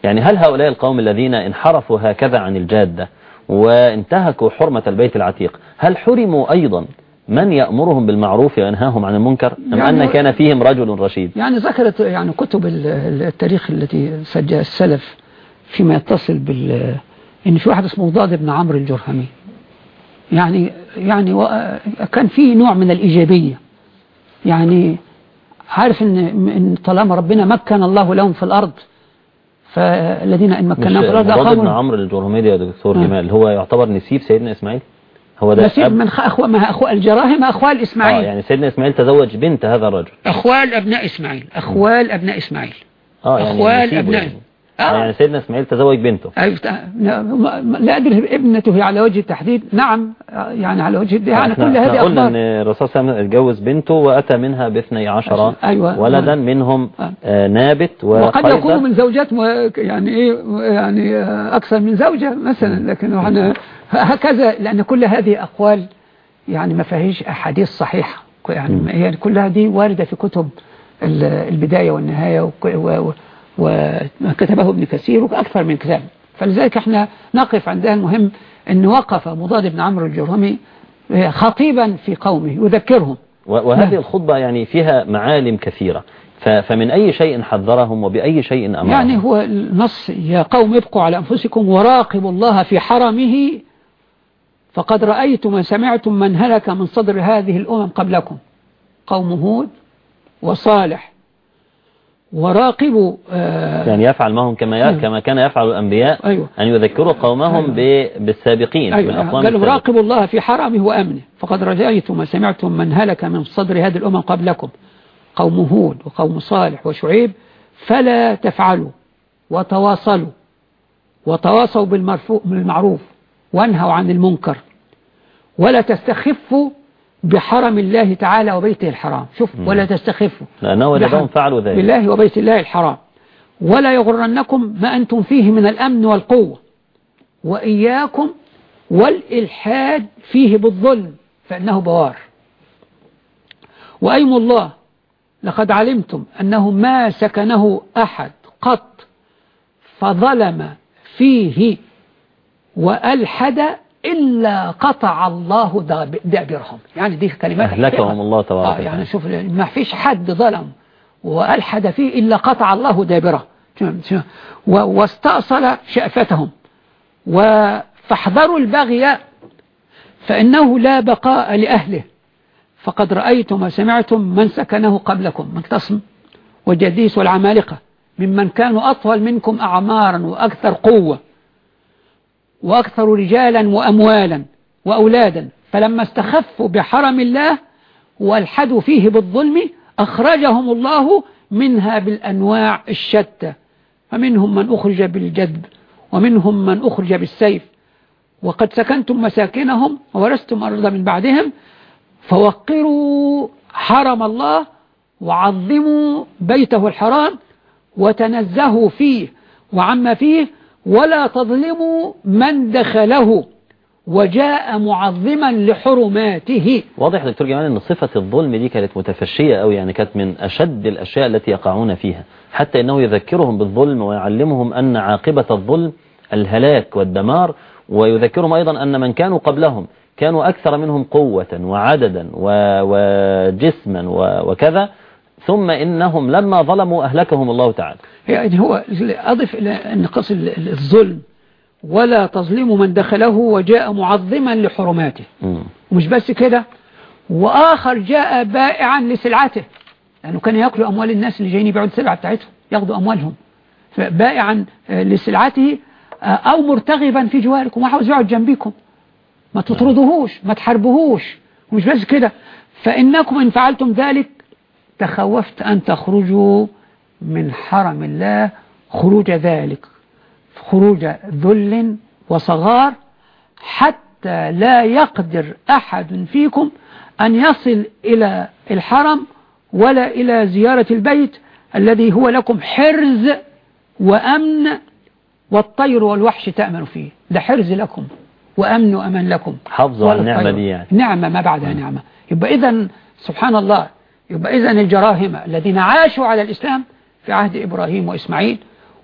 يعني هل هؤلاء القوم الذين انحرفوا هكذا عن الجادة وانتهكوا حرمة البيت العتيق هل حرموا أيضا من يأمرهم بالمعروف وينهاهم عن المنكر؟ أم يعني أن كان فيهم رجل رشيد؟ يعني ذكرت يعني كتب التاريخ التي سجل السلف فيما يتصل بال إن في واحد اسمه ضاد بن عمرو الجرهمي يعني يعني كان في نوع من الإيجابية. يعني عارف إن, إن طالما ربنا مكن الله لهم في الأرض فالذين إن مكناهم في الأرض أقاموا بن عمرو الجرهمي يا دكتور آه. جمال هو يعتبر نسيب سيدنا إسماعيل؟ هو ده نسيب من أخو ما أخو الجراهم أخوال إسماعيل. آه يعني سيدنا إسماعيل تزوج بنت هذا الرجل. أخوال أبناء إسماعيل. أخوال أبناء إسماعيل. آه يعني أخوال أبناء. يعني. آه. يعني سيدنا إسماعيل تزوج بنته. أيوة لا أدري ابنته على وجه التحديد. نعم يعني على وجه يعني كل هذه قلنا أن الرسول صلى الله عليه وسلم اتجوز بنته وأتى منها باثني عشر أيوة. ولدا نعم. منهم آه. نابت وقد يكون من زوجات يعني إيه يعني أكثر من زوجة مثلا. لكن هكذا لأن كل هذه أقوال يعني ما فيهاش أحاديث صحيحة. يعني هي كلها دي واردة في كتب البداية والنهاية وكتبه ابن كثير وأكثر من كتاب. فلذلك إحنا نقف عندها المهم أن وقف مضاد بن عمرو الجرهمي خطيبا في قومه يذكرهم. وهذه الخطبة يعني فيها معالم كثيرة. فمن أي شيء حذرهم وبأي شيء أمرهم. يعني هو النص يا قوم ابقوا على أنفسكم وراقبوا الله في حرمه فقد رأيتم وسمعتم من هلك من صدر هذه الأمم قبلكم. قوم هود وصالح وراقبوا آه يعني يفعل معهم كما أيوة. كما كان يفعل الأنبياء أيوة. أن يذكروا قومهم أيوة. بالسابقين أيوة. قالوا راقبوا الله في حرمه وأمنه. فقد رأيتم وسمعتم من هلك من صدر هذه الأمم قبلكم. قوم هود وقوم صالح وشعيب فلا تفعلوا وتواصلوا وتواصوا بالمعروف. وانهوا عن المنكر ولا تستخفوا بحرم الله تعالى وبيته الحرام. شوف ولا تستخفوا لأنه لهم فعلوا ذلك. بالله وبيت الله الحرام. ولا يغرنكم ما أنتم فيه من الأمن والقوة. وإياكم والإلحاد فيه بالظلم فإنه بوار. وأيم الله لقد علمتم أنه ما سكنه أحد قط فظلم فيه وألحد إلا قطع الله دابرهم. يعني دي كلمات أهلكهم الله تبارك آه يعني شوف ما فيش حد ظلم وألحد فيه إلا قطع الله دابره. واستأصل شأفتهم. فاحذروا البغي فإنه لا بقاء لأهله. فقد رأيتم وسمعتم من سكنه قبلكم. من تصم وجديس والعمالقة ممن كانوا أطول منكم أعمارا وأكثر قوة. وأكثر رجالا وأموالا وأولادا فلما استخفوا بحرم الله والحدوا فيه بالظلم أخرجهم الله منها بالأنواع الشتى. فمنهم من أخرج بالجذب ومنهم من أخرج بالسيف. وقد سكنتم مساكنهم وورثتم أرض من بعدهم فوقروا حرم الله وعظموا بيته الحرام وتنزهوا فيه وعما فيه ولا تظلموا من دخله وجاء معظما لحرماته. واضح دكتور جمال إن صفة الظلم دي كانت متفشية أو يعني كانت من أشد الأشياء التي يقعون فيها حتى أنه يذكرهم بالظلم ويعلمهم أن عاقبة الظلم الهلاك والدمار ويذكرهم أيضا أن من كانوا قبلهم كانوا أكثر منهم قوة وعددا وجسما وكذا ثم إنهم لما ظلموا أهلكهم الله تعالى. يعني هو أضف إلى قصد الظلم ولا تظلم من دخله وجاء معظما لحرماته. ومش بس كده وآخر جاء بائعا لسلعته. لأنه كان يأكلوا أموال الناس اللي جايين يبيعوا السلعة بتاعتهم ياخدوا أموالهم. بائعا لسلعته أو مرتغبا في جواركم وعاوز يقعد جنبيكم. ما تطردوهوش ما تحاربوهوش. ومش بس كده فإنكم إن فعلتم ذلك تخوفت أن تخرجوا من حرم الله خروج ذلك خروج ذل وصغار حتى لا يقدر أحد فيكم أن يصل إلى الحرم ولا إلى زيارة البيت الذي هو لكم حرز وأمن والطير والوحش تأمن فيه. ده حرز لكم وأمن وأمن لكم. على النعمة دي يعني. نعمة ما بعدها نعمة. يبقى إذا سبحان الله يبقى إذا الجراهمة الذين عاشوا على الإسلام في عهد إبراهيم وإسماعيل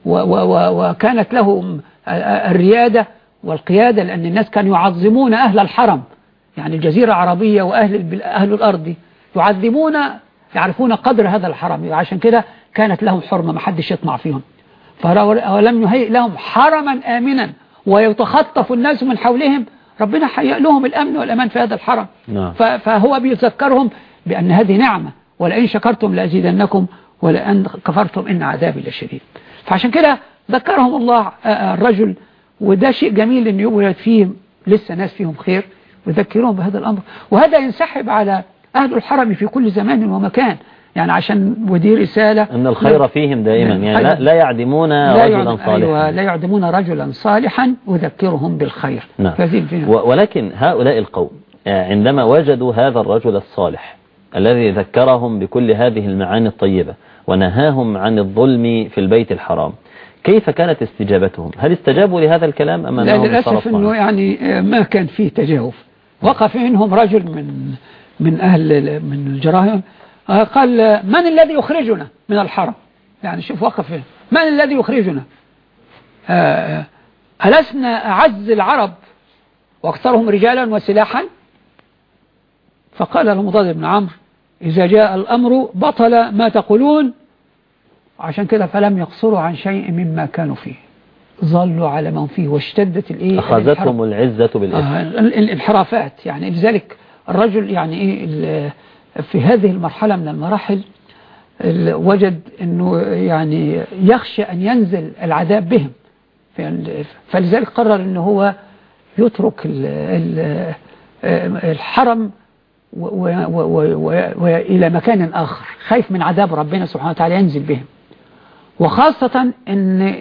وكانت لهم الريادة والقيادة لأن الناس كانوا يعظمون أهل الحرم يعني الجزيرة العربية وأهل أهل الأرض يعظمون يعرفون قدر هذا الحرم عشان كده كانت لهم حرمة ما حدش يطمع فيهم فلم يهيئ لهم حرما آمنا ويتخطف الناس من حولهم ربنا حيأ لهم الأمن والأمان في هذا الحرم نعم. فهو بيذكرهم بأن هذه نعمة ولئن شكرتم لأزيدنكم ولئن كفرتم إن عذابي لشديد. فعشان كده ذكرهم الله الرجل وده شيء جميل أن يولد فيه لسه ناس فيهم خير ويذكرهم بهذا الأمر. وهذا ينسحب على أهل الحرم في كل زمان ومكان. يعني عشان ودي رسالة أن الخير فيهم دائما. يعني لا, لا يعدمون لا رجلا يعدم صالحا. أيوة لا يعدمون رجلا صالحا وذكرهم بالخير. نعم. ولكن هؤلاء القوم آه، عندما وجدوا هذا الرجل الصالح الذي ذكرهم بكل هذه المعاني الطيبة ونهاهم عن الظلم في البيت الحرام. كيف كانت استجابتهم؟ هل استجابوا لهذا الكلام أم لا للأسف أنه؟ يعني ما كان فيه تجاوب وقف منهم رجل من من أهل من الجراهم آه، قال من الذي يخرجنا من الحرم؟ يعني شوف وقف. من الذي يخرجنا؟ آه، ألسنا أعز العرب؟ وأكثرهم رجالا وسلاحا؟ فقال المضاد بن عمرو إذا جاء الأمر بطل ما تقولون. عشان كده فلم يقصروا عن شيء مما كانوا فيه. ظلوا على هم فيه واشتدت الإيه؟ أخذتهم العزة بالإثم آه، ال- الانحرافات. يعني لذلك الرجل يعني ال- في هذه المرحلة من المراحل ال- وجد إنه يعني يخشى أن ينزل العذاب بهم. فلذلك قرر إنه هو يترك ال- الحرم وإلى مكان آخر خايف من عذاب ربنا سبحانه وتعالى ينزل بهم وخاصة إن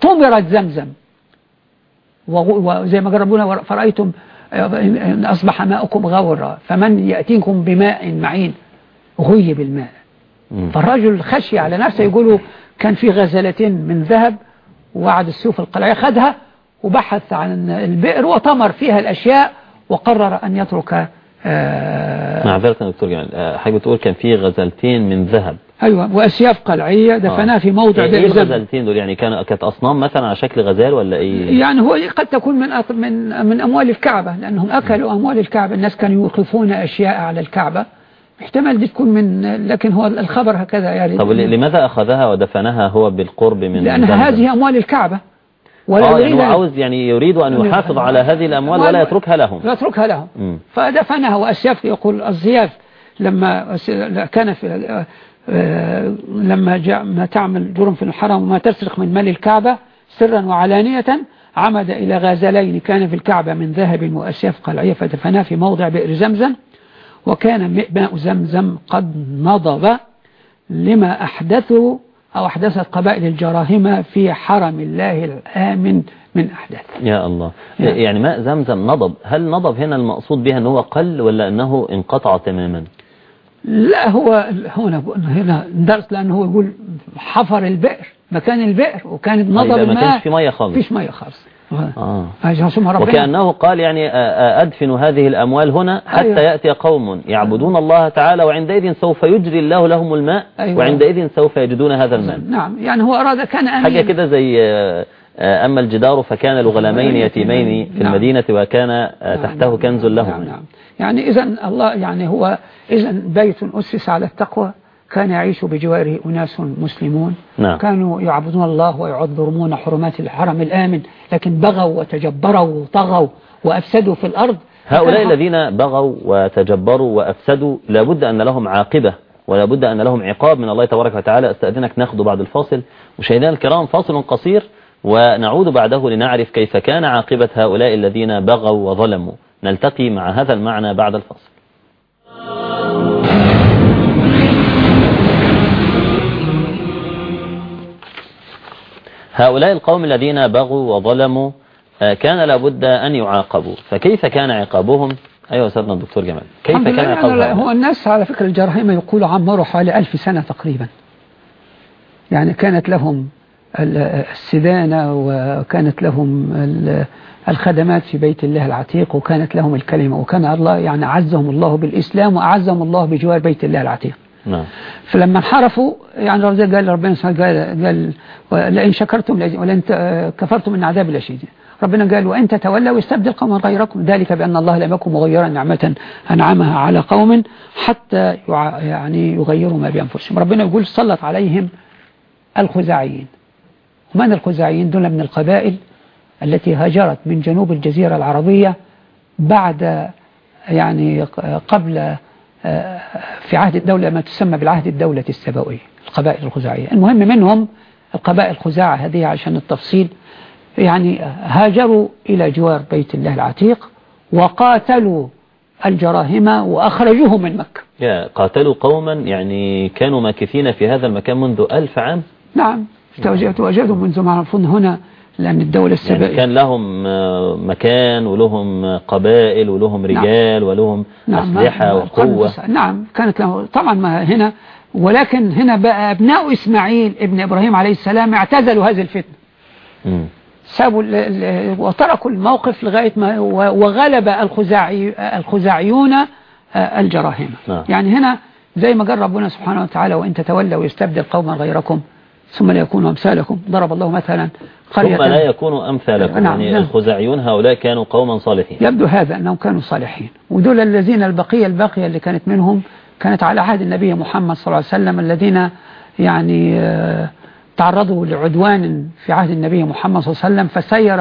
طمرت زمزم. وزي ما جربونا فرأيتم إن أصبح ماؤكم غورا فمن يأتيكم بماء معين غي بالماء مم. فالرجل خشي على نفسه يقولوا كان في غزلتين من ذهب وعد السيوف القلعية خدها وبحث عن البئر وطمر فيها الأشياء وقرر أن يترك آه معذرة يا دكتور جمال آه، حاجة بتقول كان في غزلتين من ذهب. أيوة وأسياف قلعية دفناها في موضع إيه زمزم الغزلتين دول؟ يعني كان كانت أصنام مثلا على شكل غزال ولا إيه؟ يعني هو قد تكون من أط- من من أموال الكعبة لأنهم أكلوا أموال الكعبة. الناس كانوا يوقفون أشياء على الكعبة. احتمال دي تكون من لكن هو الخبر هكذا يعني. طب لماذا أخذها ودفنها هو بالقرب من زمزم؟ هذه أموال الكعبة. ولا يعني يريد أن عاوز يعني يريد أن يحافظ على هذه الأموال ولا يتركها لهم. يتركها لهم. مم. فدفنها وأسياف يقول الزياف لما كان في آه، لما جاء ما تعمل جرم في الحرم وما تسرق من مال الكعبة سرا وعلانية عمد إلى غازلين. كان في الكعبة من ذهب وأسياف قلعية فدفناه في موضع بئر زمزم. وكان ماء زمزم قد نضب لما أحدثوا أو أحدثت قبائل الجراهمة في حرم الله الآمن من أحداث يا الله. نعم. يعني ماء زمزم نضب. هل نضب هنا المقصود بها أنه قل ولا أنه انقطع تماما؟ لا هو هنا هنا درس لأنه هو يقول حفر البئر مكان البئر وكانت نضب يبقى ما الماء. كانش في مية خالص. فيش مية خالص. آه. وكأنه قال يعني آه، آه، أدفن هذه الأموال هنا حتى أيوة. يأتي قوم يعبدون الله تعالى وعندئذ سوف يجري الله لهم الماء أيوة. وعندئذ سوف يجدون هذا الماء. نعم. يعني هو أراد كان أمين حاجة كده زي أما الجدار فكان لغلامين يتيمين في نعم. المدينة وكان آه، نعم، تحته نعم، كنز نعم، لهم. نعم. نعم يعني إذا الله يعني هو إذا بيت أسس على التقوى. كان يعيش بجواره أناس مسلمون. نعم. كانوا يعبدون الله ويعظمون حرمات الحرم الآمن لكن بغوا وتجبروا وطغوا وأفسدوا في الأرض. هؤلاء الذين بغوا وتجبروا وأفسدوا لابد أن لهم عاقبة ولابد أن لهم عقاب من الله تبارك وتعالى. أستأذنك ناخذ بعد الفاصل. مشاهدينا الكرام فاصل قصير ونعود بعده لنعرف كيف كان عاقبة هؤلاء الذين بغوا وظلموا. نلتقي مع هذا المعنى بعد الفصل هؤلاء القوم الذين بغوا وظلموا آه، كان لابد أن يعاقبوا. فكيف كان عقابهم؟ أيها سيدنا الدكتور جمال. كيف كان عقابهم؟ هو الناس على فكرة الجراحيم يقولوا عمروا حوالي ألف سنة تقريبا. يعني كانت لهم السدانة وكانت لهم الخدمات في بيت الله العتيق وكانت لهم الكلمة. وكان الله يعني أعزهم الله بالإسلام وأعزهم الله بجوار بيت الله العتيق. نعم. فلما انحرفوا يعني قال ربنا قال قال لئن شكرتم ولئن كفرتم من عذاب لشديد ربنا قال وإن تتولوا يستبدل قوما غيركم. ذلك بأن الله لم يكن مغيرا نعمة أنعمها على قوم حتى يعني يغيروا ما بأنفسهم. ربنا يقول سلط عليهم الخزاعيين. ومن الخزاعيين؟ دول من القبائل التي هاجرت من جنوب الجزيرة العربية بعد يعني قبل في عهد الدولة ما تسمى بالعهد الدولة السبوية القبائل الخزاعية. المهم منهم القبائل الخزاعة هذه عشان التفصيل يعني هاجروا إلى جوار بيت الله العتيق وقاتلوا الجراهمة وأخرجوهم من مكة. يا قاتلوا قوما يعني كانوا ماكثين في هذا المكان منذ ألف عام؟ نعم تواجدوا منذ معرفون هنا لأن الدولة السبائية يعني كان لهم مكان ولهم قبائل ولهم نعم. رجال نعم. ولهم نعم أسلحة وقوة نعم كانت له طبعا ما هنا ولكن هنا بقى أبناء إسماعيل ابن إبراهيم عليه السلام اعتزلوا هذه الفتنة م. سابوا وتركوا الموقف لغاية ما وغلب الخزاعي الخزاعيون الجراهمة نعم. يعني هنا زي ما قال ربنا سبحانه وتعالى وإن تتولوا يستبدل قوما غيركم ثم لا يكونوا أمثالكم. ضرب الله مثلا قرية. ثم لا يكونوا أمثالكم. نعم يعني نعم. الخزاعيون هؤلاء كانوا قوما صالحين. يبدو هذا أنهم كانوا صالحين. ودول الذين البقية الباقية اللي كانت منهم كانت على عهد النبي محمد صلى الله عليه وسلم الذين يعني آه، تعرضوا لعدوان في عهد النبي محمد صلى الله عليه وسلم فسير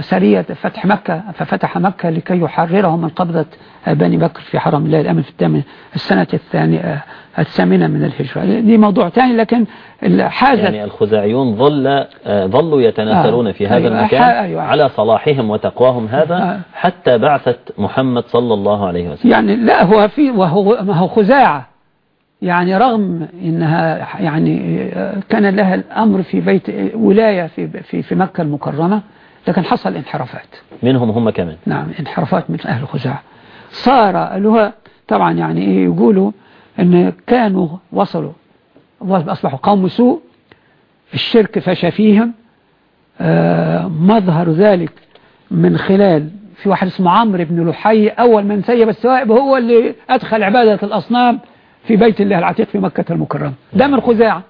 سرية فتح مكة ففتح مكة لكي يحررهم من قبضة بني بكر في حرم الله الأمن في الثامن السنة الثانية آه، الثامنة من الهجرة. دي موضوع ثاني لكن حازت يعني الخزاعيون ظل آه، ظلوا يتناسلون في هذا أيوة. المكان أيوة. على صلاحهم وتقواهم هذا حتى بعثت محمد صلى الله عليه وسلم. يعني لا هو في وهو ما هو خزاعة. يعني رغم إنها يعني كان لها الأمر في بيت ولاية في في في مكة المكرمة لكن حصل انحرافات. منهم هم كمان نعم انحرافات من أهل خزاعة صار اللي هو طبعا يعني إيه يقولوا أن كانوا وصلوا أصبحوا قوم سوء الشرك فشى فيهم. آه مظهر ذلك من خلال في واحد اسمه عمرو بن لحي أول من سيب السوائب هو اللي أدخل عبادة الأصنام في بيت الله العتيق في مكة المكرمة. ده من خزاعة.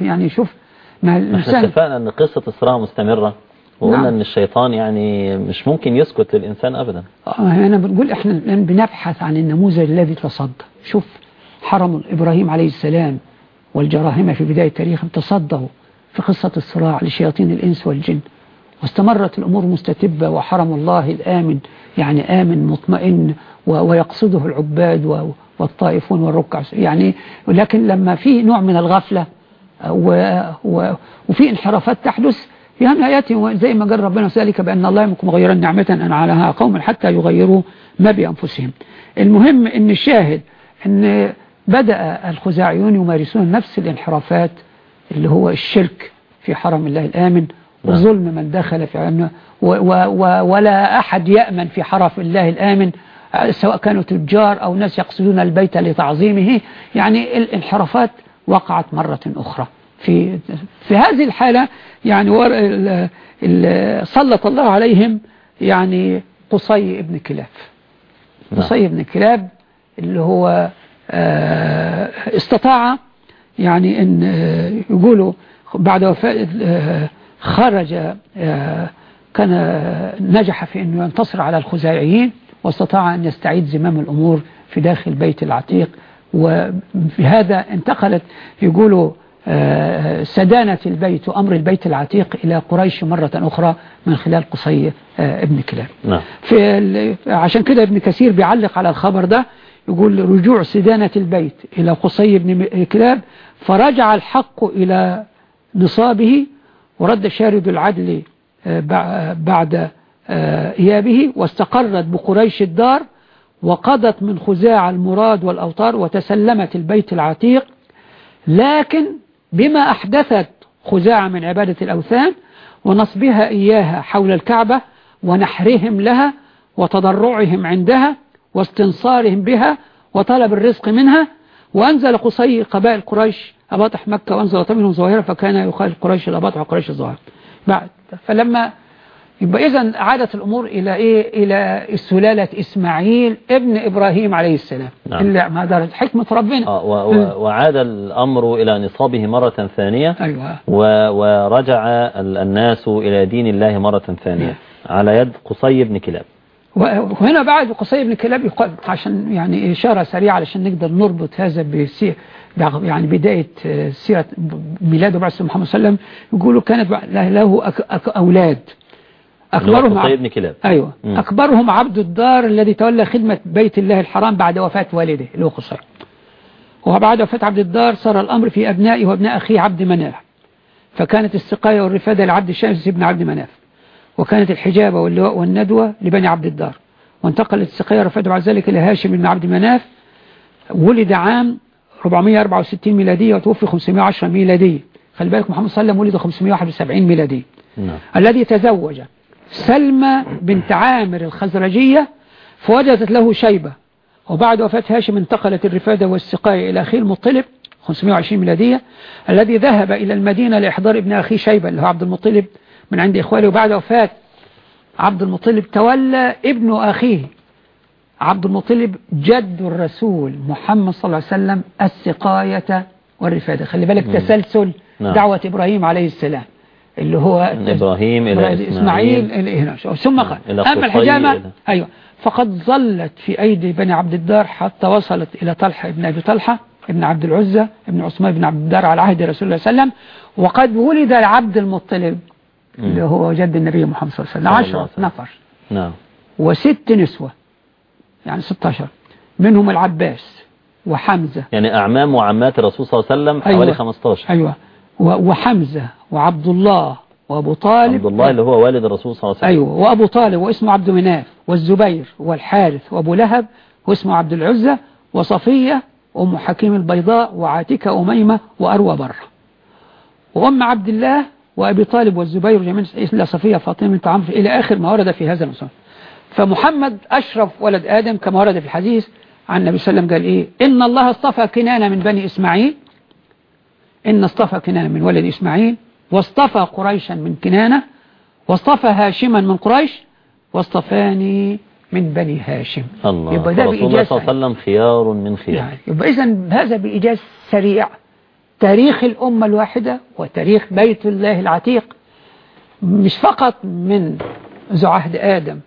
يعني شوف ما الإنسان اتفقنا أن قصة الصراع مستمرة. وقلنا نعم. إن الشيطان يعني مش ممكن يسكت للإنسان أبدا. آه أنا بنقول إحنا الآن بنبحث عن النموذج الذي تصدى. شوف حرم إبراهيم عليه السلام والجراهمة في بداية التاريخ تصدوا في قصة الصراع لشياطين الإنس والجن. واستمرت الأمور مستتبة وحرم الله الآمن يعني آمن مطمئن ويقصده العباد والطائفون والركع. يعني ولكن لما في نوع من الغفلة وفي انحرافات تحدث في نهايته زي ما قال ربنا ذلك بأن الله يمكن مغيرا نعمة أنعلها قوم حتى يغيروا ما بأنفسهم. المهم أن الشاهد أن بدأ الخزاعيون يمارسون نفس الانحرافات اللي هو الشرك في حرم الله الآمن نعم. وظلم من دخل في عنه ولا أحد يأمن في حرم الله الآمن سواء كانوا تجار أو ناس يقصدون البيت لتعظيمه. يعني الانحرافات وقعت مرة أخرى. في في هذه الحالة يعني سلط الله عليهم يعني قصي ابن كلاب نعم. قصي ابن كلاب اللي هو آه، استطاع يعني إن آه، يقولوا بعد وفاة آه، خرج كان نجح في إنه ينتصر على الخزاعيين واستطاع أن يستعيد زمام الأمور في داخل بيت العتيق وبهذا انتقلت يقولوا سدانة البيت وأمر البيت العتيق إلى قريش مرة أخرى من خلال قصي آه، ابن كلاب نعم. في عشان كده ابن كثير بيعلق على الخبر ده يقول رجوع سدانة البيت إلى قصي ابن كلاب فرجع الحق إلى نصابه ورد شارد العدل آه، بعد آه، إيابه واستقرت بقريش الدار وقضت من خزاع المراد والأوطار وتسلمت البيت العتيق لكن بما أحدثت خزاعة من عبادة الأوثان ونصبها إياها حول الكعبة ونحرهم لها وتضرعهم عندها واستنصارهم بها وطلب الرزق منها. وأنزل قصي قبائل قريش أباطح مكة وأنزل منهم ظاهرة فكان يخالف قريش الأباطح وقريش الظاهرة بعد فلما يبقى إذا عادت الأمور إلى إيه؟ إلى سلالة إسماعيل ابن إبراهيم عليه السلام. نعم. إلا ما دارت حكمة ربنا. آه، و- و- وعاد الأمر إلى نصابه مرة ثانية. أيوة. و- ورجع ال- الناس إلى دين الله مرة ثانية. على يد قصي بن كلاب. وهنا بعد قصي بن كلاب يقال عشان يعني إشارة سريعة علشان نقدر نربط هذا بسي يعني بداية آه، سيرة ميلاده بعد سيدنا محمد صلى الله عليه وسلم. يقولوا كانت له أولاد. اللي أكبرهم عبد بن كلاب. أيوة. مم. أكبرهم عبد الدار الذي تولى خدمة بيت الله الحرام بعد وفاة والده اللي هو قصي. وبعد وفاة عبد الدار صار الأمر في أبنائه وأبناء أخيه عبد مناف. فكانت السقاية والرفادة لعبد الشمس بن عبد مناف. وكانت الحجابة واللواء والندوة لبني عبد الدار. وانتقلت السقاية والرفادة بعد ذلك إلى هاشم بن عبد مناف. ولد عام 464 ميلادية وتوفي 510 ميلادية. خلي بالك محمد صلى الله عليه وسلم ولد 571 ميلادية. نعم. الذي تزوج. سلمى بنت عامر الخزرجية فوجدت له شيبة وبعد وفاة هاشم انتقلت الرفادة والسقاية إلى أخيه المطلب 520 ميلادية الذي ذهب إلى المدينة لإحضار ابن أخيه شيبة اللي هو عبد المطلب من عند إخوانه وبعد وفاة عبد المطلب تولى ابن أخيه عبد المطلب جد الرسول محمد صلى الله عليه وسلم السقاية والرفادة. خلي بالك تسلسل نعم. دعوة إبراهيم عليه السلام. اللي هو من إبراهيم إلى إسماعيل إلى هنا ثم قال أما الحجامة أيوة. فقد ظلت في أيدي بني عبد الدار حتى وصلت إلى طلحة ابن أبي طلحة ابن عبد العزة ابن عثمان بن عبد الدار على عهد رسول الله صلى الله عليه وسلم. وقد ولد عبد المطلب اللي هو جد النبي محمد صلى الله عليه وسلم. الله عليه عشرة وسلم. نفر. نعم. وست نسوة يعني 16 منهم العباس وحمزة. يعني أعمام وعمات الرسول صلى الله عليه وسلم أيوة. حوالي 15 أيوة وحمزة وعبد الله وأبو طالب. عبد الله اللي هو والد الرسول صلى الله عليه وسلم. أيوة وأبو طالب واسمه عبد مناف والزبير والحارث وأبو لهب واسمه عبد العزة وصفية وأم حكيم البيضاء وعاتكة أميمة وأروى برة وأم عبد الله وأبي طالب والزبير جميعا إلا صفية فاطمة بنت عمرو إلى آخر ما ورد في هذا المصنف. فمحمد أشرف ولد آدم كما ورد في الحديث عن النبي صلى الله عليه وسلم قال إيه؟ إن الله اصطفى كنانة من بني إسماعيل. إن اصطفى كنانة من ولد إسماعيل. واصطفى قريشا من كنانة واصطفى هاشما من قريش واصطفاني من بني هاشم. الله. يبقى ده رسول الله صلى الله عليه وسلم خيار من خيار. يعني يبقى إذا هذا بإيجاز سريع. تاريخ الأمة الواحدة وتاريخ بيت الله العتيق مش فقط من ذو عهد آدم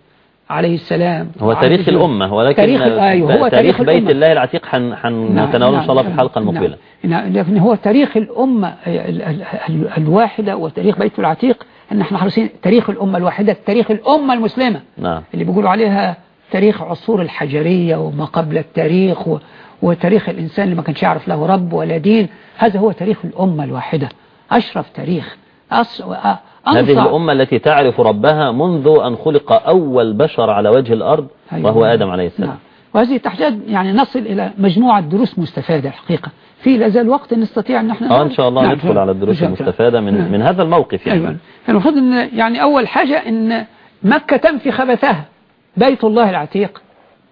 عليه السلام. هو تاريخ. الأمة ولكن تاريخ أيوه هو تاريخ تاريخ بيت الأمة. الله العتيق حن- حنتناوله إن شاء الله في الحلقة المقبلة. نعم نعم لكن هو تاريخ الأمة ال- ال- ال- الواحدة وتاريخ بيت العتيق إن إحنا حريصين تاريخ الأمة الواحدة تاريخ الأمة المسلمة. نعم. اللي بيقولوا عليها تاريخ عصور الحجرية وما قبل التاريخ و... وتاريخ الإنسان اللي ما كانش يعرف له رب ولا دين. هذا هو تاريخ الأمة الواحدة أشرف تاريخ. أص... هذه الأمة التي تعرف ربها منذ أن خلق أول بشر على وجه الأرض أيوة. وهو آدم عليه السلام. نعم. وهذه تحتاج يعني نصل إلى مجموعة دروس مستفادة الحقيقة. في لا زال وقت نستطيع أن إحنا آه إن شاء الله نعم. ندخل على الدروس. المستفادة من, نعم. من هذا الموقف يعني. أيوة. المفروض أن يعني أول حاجة أن مكة تنفي خبثها. بيت الله العتيق.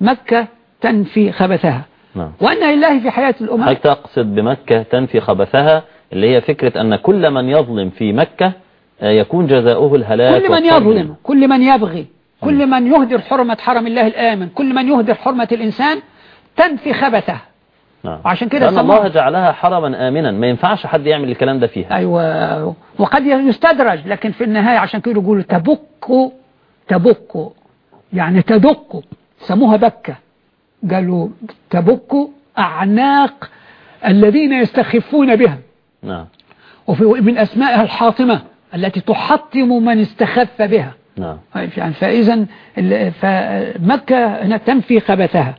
مكة تنفي خبثها. نعم. وأن لله في حياة الأمم حضرتك تقصد بمكة تنفي خبثها؟ اللي هي فكرة أن كل من يظلم في مكة يكون جزاؤه الهلاك كل من. يظلم كل من يبغي كل من يهدر حرمة حرم الله الآمن كل من يهدر حرمة الإنسان تنفي خبثه. نعم. وعشان كده لأن الله جعلها حرما آمنا. ما ينفعش حد يعمل الكلام ده فيها. أيوة. وقد يستدرج لكن في النهاية عشان كده يقولوا تبك تبك يعني تدق سموها بكة. قالوا تبك أعناق الذين يستخفون بها. نعم. وفي من أسمائها الحاطمة. التي تحطم من استخف بها. نعم. يعني فإذا فمكة هنا تنفي خبثها.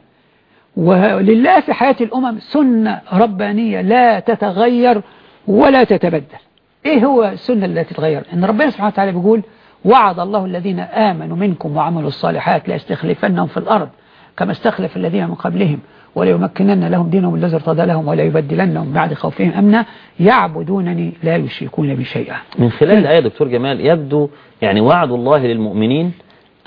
ولله في حياة الأمم سنة ربانية لا تتغير ولا تتبدل. إيه هو السنة التي تتغير؟ إن ربنا سبحانه وتعالى بيقول وعد الله الذين آمنوا منكم وعملوا الصالحات ليستخلفنهم في الأرض كما استخلف الذين من قبلهم. وليمكنن لهم دينهم الذي ارتضى لهم وليبدلنهم بعد خوفهم أمنا. يعبدونني لا يشركون بي شيئا. من خلال الآية دكتور جمال يبدو يعني وعد الله للمؤمنين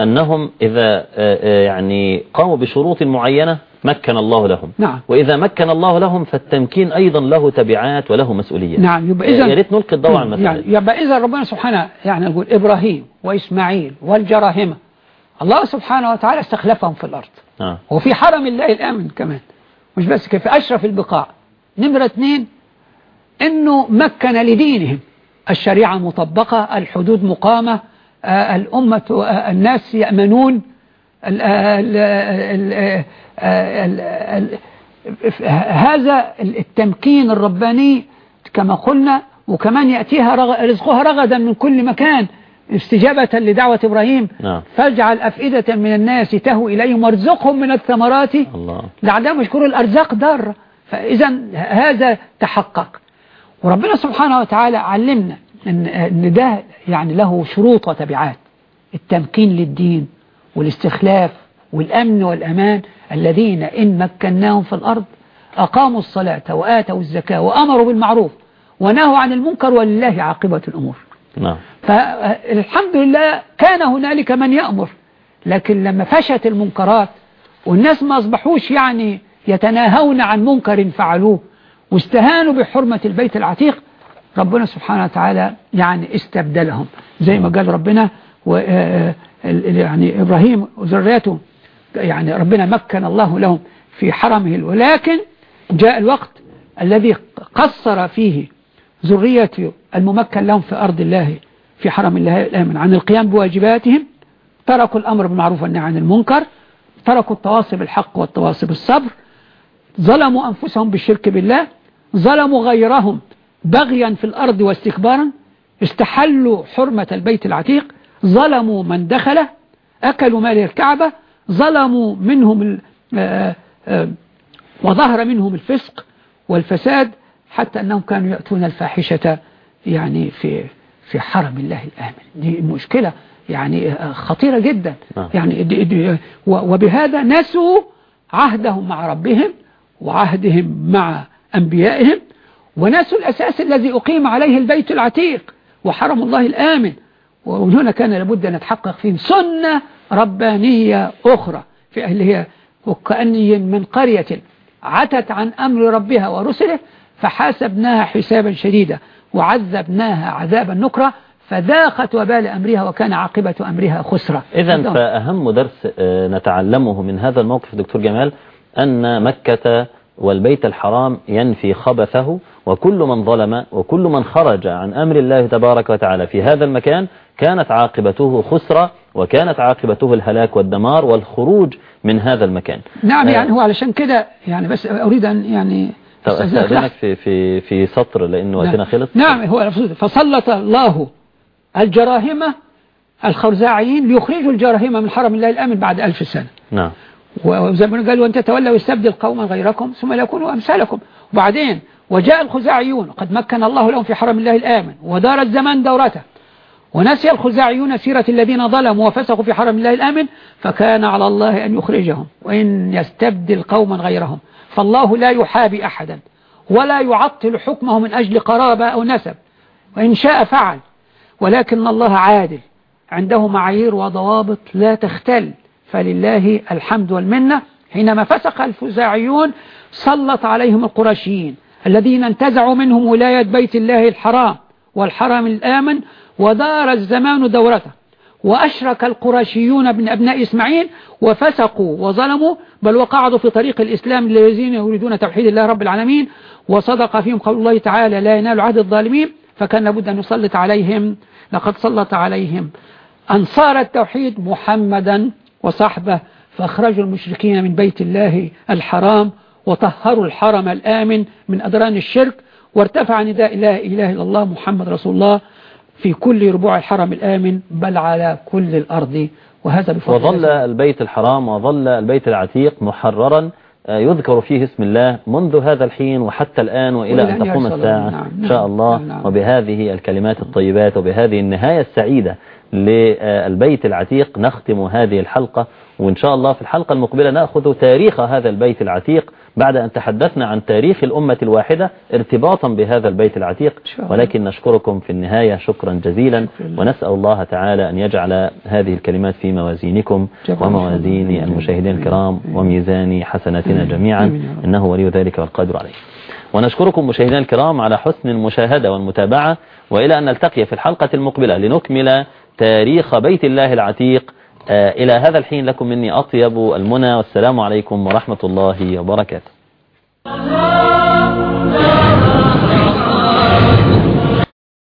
أنهم إذا آه، آه، يعني قاموا بشروط معينة مكن الله لهم. نعم. وإذا مكن الله لهم فالتمكين أيضا له تبعات وله مسؤولية. نعم. يبقى آه، إذن يا ريت نلقي الضوء على المسألة. يعني يبقى إذا ربنا سبحانه يعني يقول إبراهيم وإسماعيل والجراهمة. الله سبحانه وتعالى استخلفهم في الأرض. آه. وفي حرم الله الآمن كمان. مش بس في أشرف البقاع. نمرة اثنين إنه مكن لدينهم. الشريعة مطبقة الحدود مقامة آه، الأمة آه، الناس يأمنون. آه، هذا التمكين الرباني كما قلنا وكمان يأتيها رزقها رغدا من كل مكان. استجابة لدعوة إبراهيم نعم. فاجعل أفئدة من الناس تهوي إليهم وارزقهم من الثمرات. الله. لعدم يشكروا الأرزاق ضارة فإذا هذا تحقق. وربنا سبحانه وتعالى علمنا إن ده يعني له شروط وتبعات. التمكين للدين والاستخلاف والأمن والأمان الذين إن مكناهم في الأرض أقاموا الصلاة وآتوا الزكاة وأمروا بالمعروف ونهوا عن المنكر ولله عاقبة الأمور. نعم. فالحمد لله كان هنالك من يأمر لكن لما فشت المنكرات والناس ما أصبحوش يعني يتناهون عن منكر فعلوه واستهانوا بحرمة البيت العتيق ربنا سبحانه وتعالى يعني استبدلهم. زي ما قال ربنا و آه، ال- يعني إبراهيم وذريته يعني ربنا مكن الله لهم في حرمه ولكن جاء الوقت الذي قصر فيه ذرية الممكن لهم في أرض الله في حرم الله الآمن. عن القيام بواجباتهم تركوا الأمر بالمعروف والنهي عن المنكر تركوا التواصي بالحق والتواصي بالصبر ظلموا أنفسهم بالشرك بالله ظلموا غيرهم بغيا في الأرض واستكبارا استحلوا حرمة البيت العتيق ظلموا من دخله أكلوا مال الكعبة ظلموا منهم آه، آه، وظهر منهم الفسق والفساد حتى أنهم كانوا يأتون الفاحشة يعني في في حرم الله الآمن. دي مشكلة يعني آه، خطيرة جدا. نعم. يعني دي دي وبهذا نسوا عهدهم مع ربهم وعهدهم مع أنبيائهم ونسوا الأساس الذي أقيم عليه البيت العتيق وحرم الله الآمن. وهنا كان لابد أن نتحقق فيه سنة ربانية أخرى في اللي هي وكأني من قرية عتت عن أمر ربها ورسله فحاسبناها حسابا شديدا وعذبناها عذابا نكرا فذاقت وبال أمرها وكان عاقبة أمرها خسرة. إذا فأهم درس آه، نتعلمه من هذا الموقف دكتور جمال أن مكة والبيت الحرام ينفي خبثه وكل من ظلم وكل من خرج عن أمر الله تبارك وتعالى. في هذا المكان كانت عاقبته خسرة وكانت عاقبته الهلاك والدمار والخروج من هذا المكان. نعم آه، يعني هو علشان كده يعني بس أريد أن يعني طب لحظة. في في في سطر لأنه وقتنا خلص. نعم هو فسلط الله الجراهمة الخرزاعيين ليخرجوا الجراهمة من حرم الله الآمن بعد ألف سنة. نعم. وزي ما قال وان تتولوا يستبدل قوما غيركم ثم لا يكونوا أمثالكم. وبعدين وجاء الخزاعيون قد مكن الله لهم في حرم الله الآمن ودار الزمان دورته. ونسي الخزاعيون سيرة الذين ظلموا وفسقوا في حرم الله الآمن فكان على الله أن يخرجهم وإن يستبدل قوما غيرهم. فالله لا يحابي أحدا ولا يعطل حكمه من أجل قرابة أو نسب وإن شاء فعل ولكن الله عادل عنده معايير وضوابط لا تختل فلله الحمد والمنة حينما فسق الفزاعيون سلط عليهم القرشيين الذين انتزعوا منهم ولاية بيت الله الحرام والحرم الآمن ودار الزمان دورته. وأشرك القرشيون من أبناء إسماعيل وفسقوا وظلموا بل وقعدوا في طريق الإسلام للذين يريدون توحيد الله رب العالمين وصدق فيهم قول الله تعالى لا ينال عهد الظالمين فكان لابد أن يسلط عليهم. لقد سلط عليهم. أنصار التوحيد محمدا وصحبه فأخرجوا المشركين من بيت الله الحرام وطهروا الحرم الآمن من أدران الشرك وارتفع نداء لا إله إلا الله محمد رسول الله في كل ربوع الحرم الآمن بل على كل الأرض وهذا بفضل وظل. البيت الحرام وظل البيت العتيق محررا آه، يذكر فيه اسم الله منذ هذا الحين وحتى الآن وإلى أن تقوم الساعة نعم، إن شاء نعم، الله نعم. وبهذه الكلمات الطيبات وبهذه النهاية السعيدة للبيت العتيق نختم هذه الحلقة وإن شاء الله في الحلقة المقبلة نأخذ تاريخ هذا البيت العتيق بعد أن تحدثنا عن تاريخ الأمة الواحدة ارتباطا بهذا البيت العتيق ولكن نشكركم في النهاية. شكرا جزيلا. ونسأل الله تعالى أن يجعل هذه الكلمات في موازينكم وموازين المشاهدين الكرام وميزان حسناتنا جميعا. إنه ولي ذلك والقادر عليه. ونشكركم مشاهدينا الكرام على حسن المشاهدة والمتابعة وإلى أن نلتقي في الحلقة المقبلة لنكمل تاريخ بيت الله العتيق إلى هذا الحين لكم مني أطيب المنى والسلام عليكم ورحمة الله وبركاته.